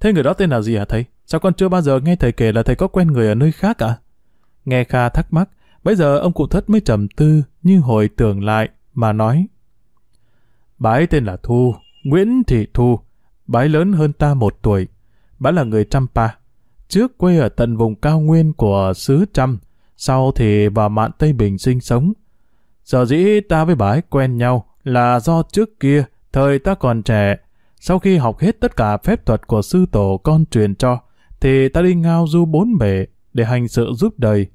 thế người đó tên là gì hả thầy? Sao con chưa bao giờ nghe thầy kể là thầy có quen người ở nơi khác ạ? Nghe Kha thắc mắc, bây giờ ông cụ thất mới trầm tư như hồi tưởng lại mà nói. Bái tên là Thu, Nguyễn Thị Thu. Bái lớn hơn ta một tuổi. Bà là người Champa. Trước quê ở tận vùng cao nguyên của xứ Trăm, sau thì vào mạn Tây Bình sinh sống. Sở dĩ ta với bái quen nhau là do trước kia, thời ta còn trẻ, sau khi học hết tất cả phép thuật của sư tổ con truyền cho, thì ta đi ngao du bốn bể để hành sự giúp đời.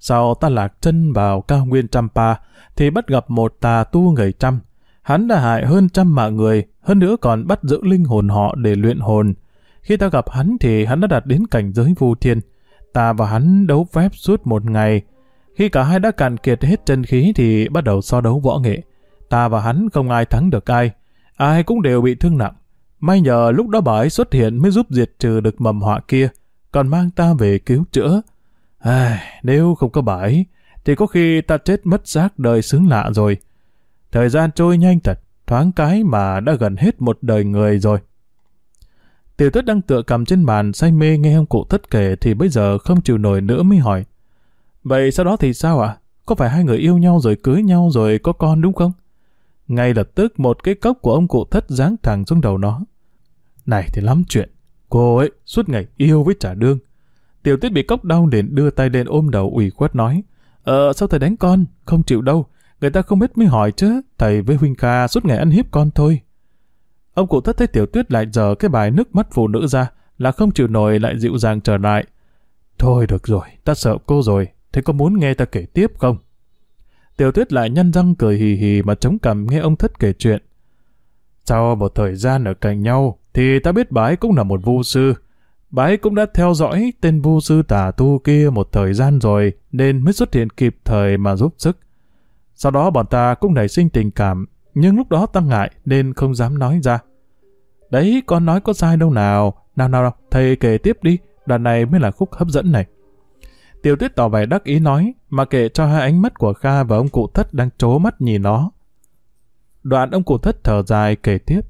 Sau ta lạc chân vào cao nguyên Champa, thì bắt gặp một tà tu người trăm. Hắn đã hại hơn trăm mạng người, hơn nữa còn bắt giữ linh hồn họ để luyện hồn. Khi ta gặp hắn thì hắn đã đạt đến cảnh giới vô thiên. Ta và hắn đấu phép suốt một ngày. Khi cả hai đã cạn kiệt hết chân khí thì bắt đầu so đấu võ nghệ. Ta và hắn không ai thắng được ai. Ai cũng đều bị thương nặng. May nhờ lúc đó bà ấy xuất hiện mới giúp diệt trừ được mầm họa kia, còn mang ta về cứu chữa. Ai, nếu không có bà ấy, thì có khi ta chết mất xác đời xứng lạ rồi. Thời gian trôi nhanh thật, thoáng cái mà đã gần hết một đời người rồi. Tiểu tuyết đang tựa cầm trên bàn say mê nghe ông cụ thất kể thì bây giờ không chịu nổi nữa mới hỏi. Vậy sau đó thì sao ạ? Có phải hai người yêu nhau rồi cưới nhau rồi có con đúng không? Ngay lập tức một cái cốc của ông cụ thất giáng thẳng xuống đầu nó. Này thì lắm chuyện. Cô ấy suốt ngày yêu với trả đương. Tiểu tuyết bị cốc đau liền đưa tay lên ôm đầu ủy khuất nói. Ờ sao thầy đánh con? Không chịu đâu. Người ta không biết mới hỏi chứ. Thầy với Huynh Kha suốt ngày ăn hiếp con thôi. Ông cụ thất thấy tiểu tuyết lại giờ cái bài nước mắt phụ nữ ra là không chịu nổi lại dịu dàng trở lại. Thôi được rồi, ta sợ cô rồi. Thế có muốn nghe ta kể tiếp không? Tiểu tuyết lại nhăn răng cười hì hì mà chống cằm nghe ông thất kể chuyện. Sau một thời gian ở cạnh nhau, thì ta biết bái cũng là một vu sư. Bái cũng đã theo dõi tên vu sư tà tu kia một thời gian rồi, nên mới xuất hiện kịp thời mà giúp sức. Sau đó bọn ta cũng nảy sinh tình cảm, nhưng lúc đó ta ngại nên không dám nói ra. Đấy, con nói có sai đâu nào. Nào nào nào, thầy kể tiếp đi, đoạn này mới là khúc hấp dẫn này. Tiểu tuyết tỏ vẻ đắc ý nói, mà kể cho hai ánh mắt của Kha và ông cụ thất đang trố mắt nhìn nó. Đoạn ông cụ thất thở dài kể tiếp.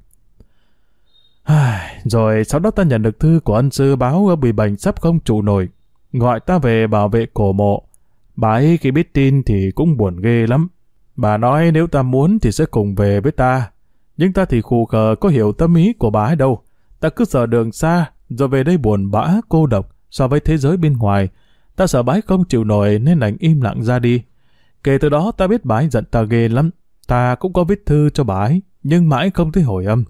Rồi sau đó ta nhận được thư của ân sư báo bị bệnh sắp không trụ nổi. Gọi ta về bảo vệ cổ mộ. Bà ấy khi biết tin thì cũng buồn ghê lắm. Bà nói nếu ta muốn thì sẽ cùng về với ta. Nhưng ta thì khù khờ có hiểu tâm ý của bà ấy đâu. Ta cứ sợ đường xa, rồi về đây buồn bã, cô độc so với thế giới bên ngoài. Ta sợ bái không chịu nổi nên đành im lặng ra đi. Kể từ đó ta biết bái giận ta ghê lắm. Ta cũng có viết thư cho bái, nhưng mãi không thấy hồi âm.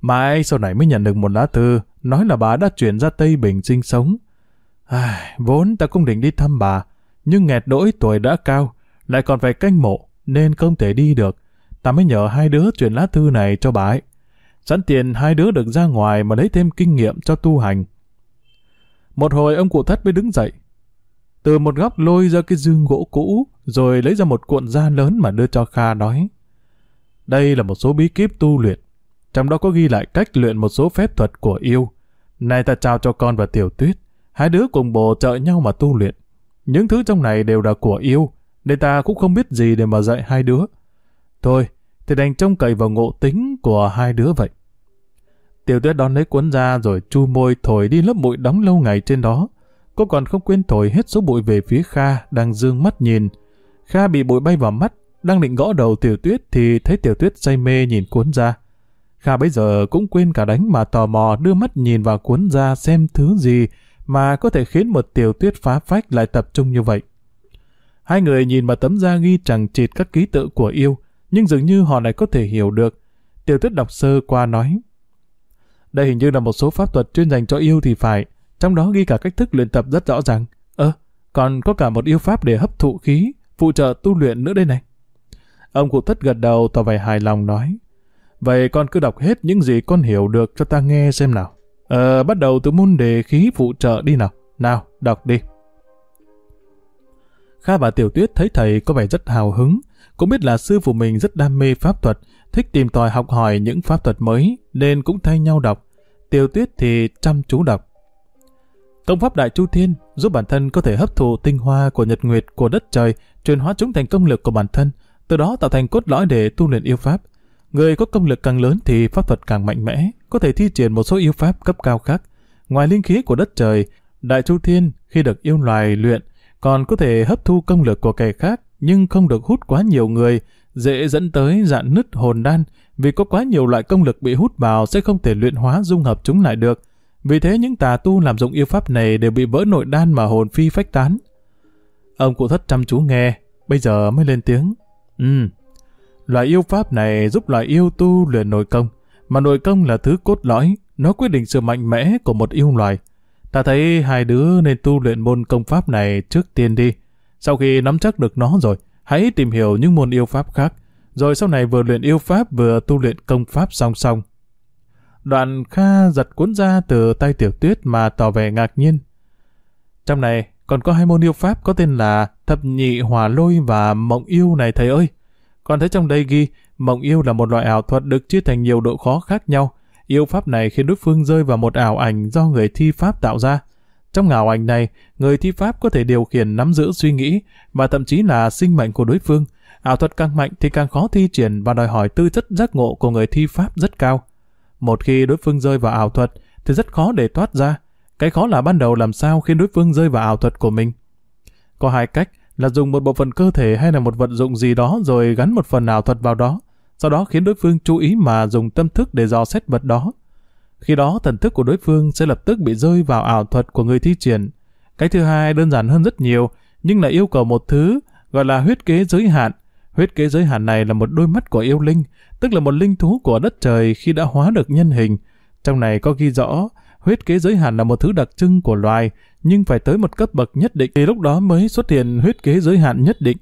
Mãi sau này mới nhận được một lá thư, nói là bà đã chuyển ra Tây Bình sinh sống. Ai, vốn ta cũng định đi thăm bà, nhưng nghẹt nỗi tuổi đã cao, lại còn phải canh mộ, nên không thể đi được. Ta mới nhờ hai đứa chuyển lá thư này cho bà ấy. Sẵn tiền hai đứa được ra ngoài mà lấy thêm kinh nghiệm cho tu hành. Một hồi ông cụ thất mới đứng dậy. Từ một góc lôi ra cái dương gỗ cũ, rồi lấy ra một cuộn da lớn mà đưa cho Kha nói. Đây là một số bí kíp tu luyện. Trong đó có ghi lại cách luyện một số phép thuật của yêu. Này ta trao cho con và tiểu tuyết. Hai đứa cùng bổ trợ nhau mà tu luyện. Những thứ trong này đều là của yêu, nên ta cũng không biết gì để mà dạy hai đứa. Thôi, thì đành trông cậy vào ngộ tính của hai đứa vậy. Tiểu tuyết đón lấy cuốn ra rồi chu môi thổi đi lớp bụi đóng lâu ngày trên đó. Cô còn không quên thổi hết số bụi về phía Kha đang dương mắt nhìn. Kha bị bụi bay vào mắt, đang định gõ đầu tiểu tuyết thì thấy tiểu tuyết say mê nhìn cuốn ra. Kha bây giờ cũng quên cả đánh mà tò mò đưa mắt nhìn vào cuốn ra xem thứ gì mà có thể khiến một tiểu tuyết phá phách lại tập trung như vậy. Hai người nhìn vào tấm da ghi chẳng chịt các ký tự của yêu, nhưng dường như họ lại có thể hiểu được. Tiểu tuyết đọc sơ qua nói. Đây hình như là một số pháp thuật chuyên dành cho yêu thì phải, trong đó ghi cả cách thức luyện tập rất rõ ràng. Ơ, còn có cả một yêu pháp để hấp thụ khí, phụ trợ tu luyện nữa đây này. Ông cụ thất gật đầu tỏ vẻ hài lòng nói. Vậy con cứ đọc hết những gì con hiểu được cho ta nghe xem nào. Ờ, bắt đầu từ môn đề khí phụ trợ đi nào. Nào, đọc đi. Kha và Tiểu Tuyết thấy thầy có vẻ rất hào hứng, cũng biết là sư phụ mình rất đam mê pháp thuật, thích tìm tòi học hỏi những pháp thuật mới, nên cũng thay nhau đọc. Tiểu Tuyết thì chăm chú đọc. Công pháp Đại Chu Thiên giúp bản thân có thể hấp thụ tinh hoa của nhật nguyệt của đất trời, truyền hóa chúng thành công lực của bản thân, từ đó tạo thành cốt lõi để tu luyện yêu pháp. Người có công lực càng lớn thì pháp thuật càng mạnh mẽ, có thể thi triển một số yêu pháp cấp cao khác. Ngoài linh khí của đất trời, Đại Chu Thiên khi được yêu loài luyện còn có thể hấp thu công lực của kẻ khác, nhưng không được hút quá nhiều người, dễ dẫn tới dạn nứt hồn đan, vì có quá nhiều loại công lực bị hút vào sẽ không thể luyện hóa dung hợp chúng lại được. Vì thế những tà tu làm dụng yêu pháp này đều bị vỡ nội đan mà hồn phi phách tán. Ông cụ thất chăm chú nghe, bây giờ mới lên tiếng. Ừ, loại yêu pháp này giúp loại yêu tu luyện nội công, mà nội công là thứ cốt lõi, nó quyết định sự mạnh mẽ của một yêu loài. Ta thấy hai đứa nên tu luyện môn công pháp này trước tiên đi. Sau khi nắm chắc được nó rồi, hãy tìm hiểu những môn yêu pháp khác, rồi sau này vừa luyện yêu pháp vừa tu luyện công pháp song song. Đoạn Kha giật cuốn ra từ tay tiểu tuyết mà tỏ vẻ ngạc nhiên. Trong này còn có hai môn yêu pháp có tên là thập nhị hòa lôi và mộng yêu này thầy ơi. Còn thấy trong đây ghi, mộng yêu là một loại ảo thuật được chia thành nhiều độ khó khác nhau. Yêu pháp này khiến đối phương rơi vào một ảo ảnh do người thi pháp tạo ra. Trong ảo ảnh này, người thi pháp có thể điều khiển nắm giữ suy nghĩ và thậm chí là sinh mệnh của đối phương. Ảo thuật càng mạnh thì càng khó thi triển và đòi hỏi tư chất giác ngộ của người thi pháp rất cao. Một khi đối phương rơi vào ảo thuật thì rất khó để thoát ra. Cái khó là ban đầu làm sao khiến đối phương rơi vào ảo thuật của mình. Có hai cách là dùng một bộ phận cơ thể hay là một vật dụng gì đó rồi gắn một phần ảo thuật vào đó, sau đó khiến đối phương chú ý mà dùng tâm thức để dò xét vật đó. Khi đó thần thức của đối phương sẽ lập tức bị rơi vào ảo thuật của người thi triển. Cái thứ hai đơn giản hơn rất nhiều, nhưng là yêu cầu một thứ gọi là huyết kế giới hạn. Huyết kế giới hạn này là một đôi mắt của yêu linh, tức là một linh thú của đất trời khi đã hóa được nhân hình. Trong này có ghi rõ, huyết kế giới hạn là một thứ đặc trưng của loài, nhưng phải tới một cấp bậc nhất định thì lúc đó mới xuất hiện huyết kế giới hạn nhất định.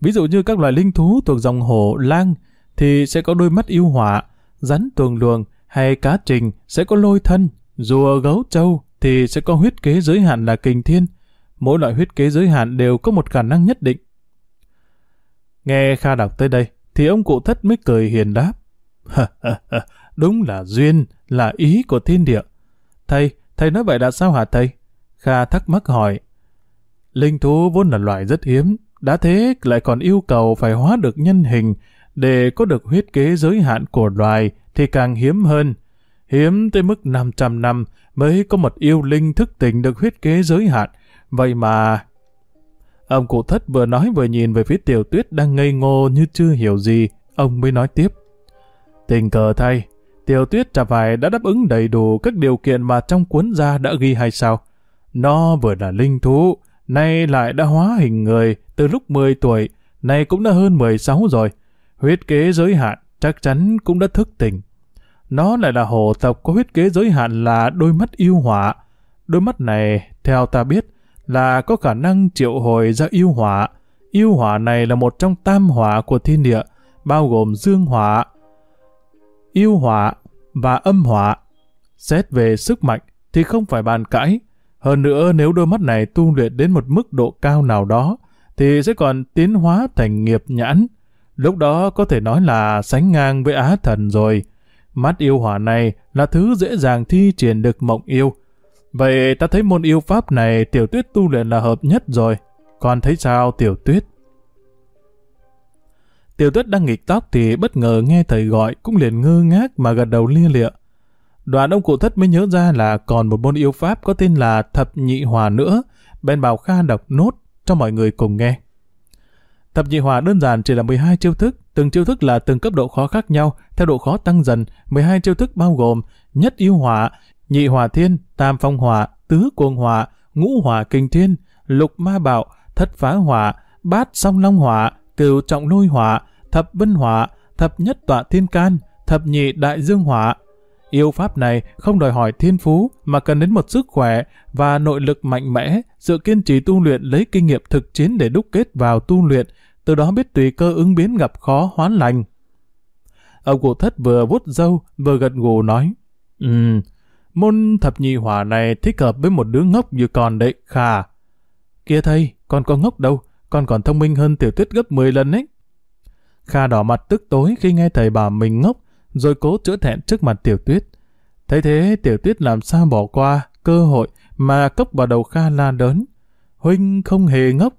Ví dụ như các loài linh thú thuộc dòng hổ, lang thì sẽ có đôi mắt yêu hỏa, rắn tuồng luồng hay cá trình sẽ có lôi thân, rùa gấu trâu thì sẽ có huyết kế giới hạn là kình thiên. Mỗi loại huyết kế giới hạn đều có một khả năng nhất định. Nghe Kha đọc tới đây, thì ông cụ thất mới cười hiền đáp. Đúng là duyên, là ý của thiên địa. Thầy, thầy nói vậy là sao hả thầy? Kha thắc mắc hỏi. Linh thú vốn là loài rất hiếm, đã thế lại còn yêu cầu phải hóa được nhân hình để có được huyết kế giới hạn của loài thì càng hiếm hơn. Hiếm tới mức 500 năm mới có một yêu linh thức tỉnh được huyết kế giới hạn. Vậy mà... Ông cụ thất vừa nói vừa nhìn về phía tiểu tuyết đang ngây ngô như chưa hiểu gì, ông mới nói tiếp. Tình cờ thay, tiểu tuyết chả phải đã đáp ứng đầy đủ các điều kiện mà trong cuốn gia đã ghi hay sao? Nó vừa là linh thú, nay lại đã hóa hình người từ lúc 10 tuổi, nay cũng đã hơn 16 rồi. Huyết kế giới hạn chắc chắn cũng đã thức tỉnh. Nó lại là hồ tộc có huyết kế giới hạn là đôi mắt yêu hỏa. Đôi mắt này, theo ta biết, là có khả năng triệu hồi ra yêu hỏa. Yêu hỏa này là một trong tam hỏa của thiên địa, bao gồm dương hỏa, yêu hỏa và âm hỏa. Xét về sức mạnh thì không phải bàn cãi, hơn nữa nếu đôi mắt này tu luyện đến một mức độ cao nào đó, thì sẽ còn tiến hóa thành nghiệp nhãn. Lúc đó có thể nói là sánh ngang với Á Thần rồi. Mắt yêu hỏa này là thứ dễ dàng thi triển được mộng yêu. Vậy ta thấy môn yêu pháp này tiểu tuyết tu luyện là hợp nhất rồi. Còn thấy sao tiểu tuyết? Tiểu tuyết đang nghịch tóc thì bất ngờ nghe thầy gọi cũng liền ngơ ngác mà gật đầu lia lịa. Đoàn ông cụ thất mới nhớ ra là còn một môn yêu pháp có tên là thập nhị hòa nữa, bên bảo Kha đọc nốt cho mọi người cùng nghe. Thập nhị hòa đơn giản chỉ là 12 chiêu thức, từng chiêu thức là từng cấp độ khó khác nhau, theo độ khó tăng dần, 12 chiêu thức bao gồm nhất yêu hỏa, nhị hòa thiên, tam phong hỏa, tứ cuồng hỏa, ngũ hỏa kinh thiên, lục ma bạo, thất phá hỏa, bát song long hỏa, cửu trọng lôi hỏa, thập vân hỏa, thập nhất tọa thiên can, thập nhị đại dương hỏa, Yêu pháp này không đòi hỏi thiên phú mà cần đến một sức khỏe và nội lực mạnh mẽ, sự kiên trì tu luyện lấy kinh nghiệm thực chiến để đúc kết vào tu luyện, từ đó biết tùy cơ ứng biến gặp khó hoán lành. Ông cụ thất vừa vuốt dâu vừa gật gù nói, Ừm, môn thập nhị hỏa này thích hợp với một đứa ngốc như con đấy, khà. Kia thầy, con có ngốc đâu, con còn thông minh hơn tiểu tuyết gấp 10 lần ấy. Kha đỏ mặt tức tối khi nghe thầy bảo mình ngốc, rồi cố chữa thẹn trước mặt tiểu tuyết. Thấy thế tiểu tuyết làm sao bỏ qua cơ hội mà cốc vào đầu Kha la đớn. Huynh không hề ngốc.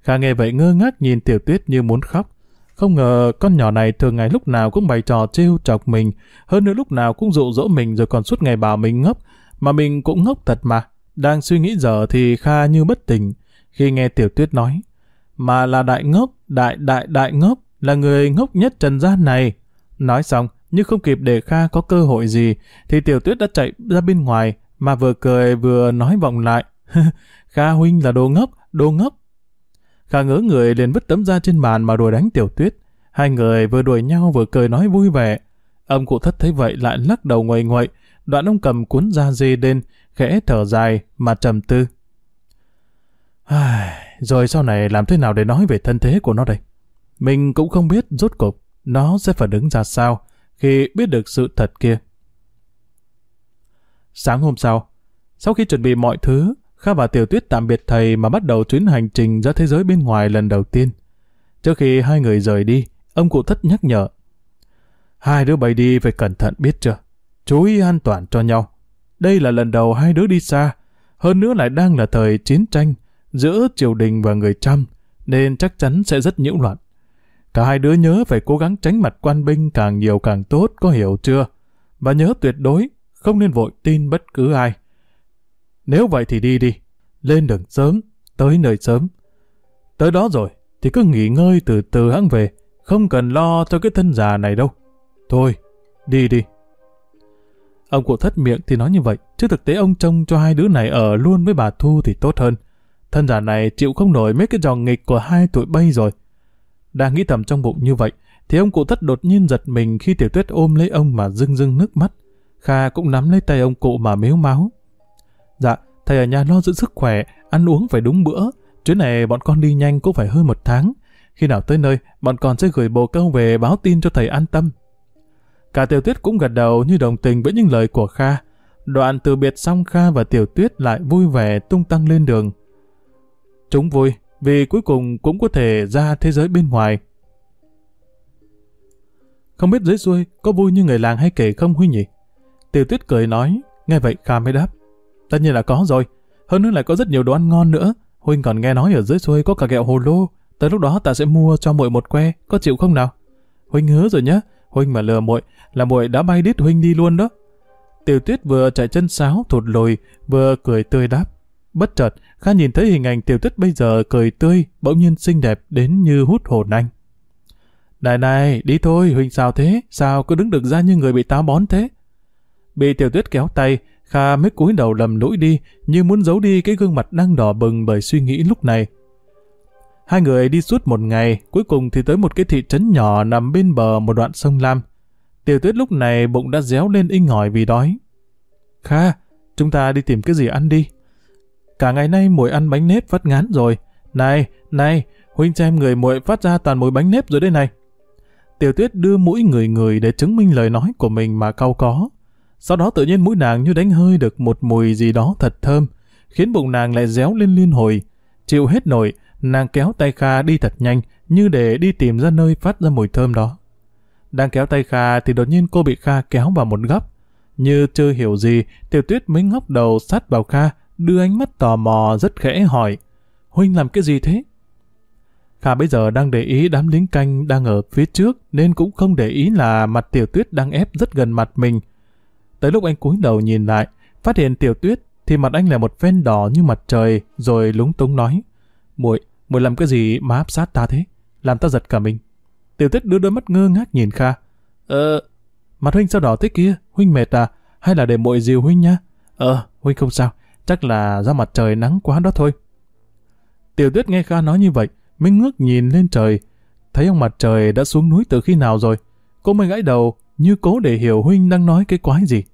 Kha nghe vậy ngơ ngác nhìn tiểu tuyết như muốn khóc. Không ngờ con nhỏ này thường ngày lúc nào cũng bày trò trêu chọc mình, hơn nữa lúc nào cũng dụ dỗ mình rồi còn suốt ngày bảo mình ngốc, mà mình cũng ngốc thật mà. Đang suy nghĩ giờ thì Kha như bất tỉnh khi nghe Tiểu Tuyết nói, mà là đại ngốc, đại đại đại ngốc, là người ngốc nhất trần gian này. Nói xong, nhưng không kịp để Kha có cơ hội gì, thì Tiểu Tuyết đã chạy ra bên ngoài, mà vừa cười vừa nói vọng lại. Kha huynh là đồ ngốc, đồ ngốc. Kha ngỡ người liền vứt tấm da trên bàn mà đuổi đánh Tiểu Tuyết. Hai người vừa đuổi nhau vừa cười nói vui vẻ. Ông cụ thất thấy vậy lại lắc đầu ngoầy ngoậy, đoạn ông cầm cuốn da dê lên, khẽ thở dài mà trầm tư. Rồi sau này làm thế nào để nói về thân thế của nó đây? Mình cũng không biết rốt cục nó sẽ phản ứng ra sao khi biết được sự thật kia. Sáng hôm sau, sau khi chuẩn bị mọi thứ, Kha và Tiểu Tuyết tạm biệt thầy mà bắt đầu chuyến hành trình ra thế giới bên ngoài lần đầu tiên. Trước khi hai người rời đi, ông cụ thất nhắc nhở. Hai đứa bay đi phải cẩn thận biết chưa? Chú ý an toàn cho nhau. Đây là lần đầu hai đứa đi xa, hơn nữa lại đang là thời chiến tranh giữa triều đình và người trăm, nên chắc chắn sẽ rất nhiễu loạn. Cả hai đứa nhớ phải cố gắng tránh mặt quan binh càng nhiều càng tốt, có hiểu chưa? Và nhớ tuyệt đối, không nên vội tin bất cứ ai. Nếu vậy thì đi đi, lên đường sớm, tới nơi sớm. Tới đó rồi, thì cứ nghỉ ngơi từ từ hãng về, không cần lo cho cái thân già này đâu. Thôi, đi đi. Ông cụ thất miệng thì nói như vậy, chứ thực tế ông trông cho hai đứa này ở luôn với bà Thu thì tốt hơn. Thân giả này chịu không nổi mấy cái trò nghịch của hai tụi bay rồi. Đang nghĩ thầm trong bụng như vậy, thì ông cụ thất đột nhiên giật mình khi tiểu tuyết ôm lấy ông mà rưng rưng nước mắt. Kha cũng nắm lấy tay ông cụ mà mếu máu. Dạ, thầy ở nhà lo giữ sức khỏe, ăn uống phải đúng bữa. Chuyến này bọn con đi nhanh cũng phải hơn một tháng. Khi nào tới nơi, bọn con sẽ gửi bồ câu về báo tin cho thầy an tâm. Cả tiểu tuyết cũng gật đầu như đồng tình với những lời của Kha. Đoạn từ biệt xong Kha và tiểu tuyết lại vui vẻ tung tăng lên đường. Chúng vui, vì cuối cùng cũng có thể ra thế giới bên ngoài. Không biết dưới xuôi có vui như người làng hay kể không Huy nhỉ? Tiểu tuyết cười nói, nghe vậy Kha mới đáp. Tất nhiên là có rồi, hơn nữa lại có rất nhiều đồ ăn ngon nữa. Huynh còn nghe nói ở dưới xuôi có cả kẹo hồ lô, tới lúc đó ta sẽ mua cho muội một que, có chịu không nào? Huynh hứa rồi nhá, Huynh mà lừa muội là muội đã bay đít Huynh đi luôn đó. Tiểu tuyết vừa chạy chân sáo thụt lùi, vừa cười tươi đáp. Bất chợt, Kha nhìn thấy hình ảnh tiểu tuyết bây giờ cười tươi, bỗng nhiên xinh đẹp đến như hút hồn anh. Này này, đi thôi, Huynh sao thế? Sao cứ đứng được ra như người bị táo bón thế? Bị tiểu tuyết kéo tay, Kha mới cúi đầu lầm lũi đi, như muốn giấu đi cái gương mặt đang đỏ bừng bởi suy nghĩ lúc này. Hai người đi suốt một ngày, cuối cùng thì tới một cái thị trấn nhỏ nằm bên bờ một đoạn sông Lam. Tiểu tuyết lúc này bụng đã réo lên inh ỏi vì đói. Kha, chúng ta đi tìm cái gì ăn đi. Cả ngày nay muội ăn bánh nếp phát ngán rồi. Này, này, huynh xem người muội phát ra toàn mùi bánh nếp rồi đây này. Tiểu tuyết đưa mũi người người để chứng minh lời nói của mình mà cau có. Sau đó tự nhiên mũi nàng như đánh hơi được một mùi gì đó thật thơm, khiến bụng nàng lại réo lên liên hồi. Chịu hết nổi, nàng kéo tay Kha đi thật nhanh, như để đi tìm ra nơi phát ra mùi thơm đó. Đang kéo tay Kha thì đột nhiên cô bị Kha kéo vào một góc. Như chưa hiểu gì, tiểu tuyết mới ngóc đầu sát vào Kha, đưa ánh mắt tò mò rất khẽ hỏi. Huynh làm cái gì thế? Kha bây giờ đang để ý đám lính canh đang ở phía trước nên cũng không để ý là mặt tiểu tuyết đang ép rất gần mặt mình. Tới lúc anh cúi đầu nhìn lại, phát hiện tiểu tuyết thì mặt anh là một ven đỏ như mặt trời rồi lúng túng nói. muội muội làm cái gì mà áp sát ta thế? Làm ta giật cả mình. Tiểu tuyết đưa đôi mắt ngơ ngác nhìn Kha. Ờ, mặt huynh sao đỏ thế kia? Huynh mệt à? Hay là để muội dìu huynh nhá? Ờ, huynh không sao. Chắc là do mặt trời nắng quá đó thôi. Tiểu tuyết nghe Kha nói như vậy, mới ngước nhìn lên trời. Thấy ông mặt trời đã xuống núi từ khi nào rồi. Cô mới gãi đầu, như cố để hiểu huynh đang nói cái quái gì.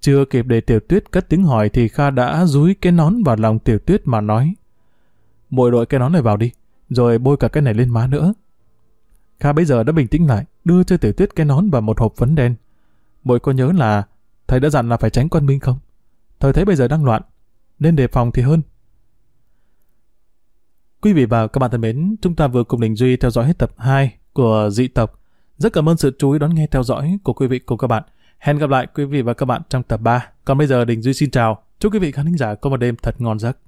Chưa kịp để tiểu tuyết cất tiếng hỏi thì Kha đã dúi cái nón vào lòng tiểu tuyết mà nói. Bội đội cái nón này vào đi, rồi bôi cả cái này lên má nữa. Kha bây giờ đã bình tĩnh lại, đưa cho tiểu tuyết cái nón và một hộp phấn đen. Bội có nhớ là thầy đã dặn là phải tránh quân binh không? Thời thấy bây giờ đang loạn, nên đề phòng thì hơn. Quý vị và các bạn thân mến, chúng ta vừa cùng Đình Duy theo dõi hết tập 2 của Dị Tộc. Rất cảm ơn sự chú ý đón nghe theo dõi của quý vị cùng các bạn. Hẹn gặp lại quý vị và các bạn trong tập 3. Còn bây giờ Đình Duy xin chào. Chúc quý vị khán thính giả có một đêm thật ngon giấc.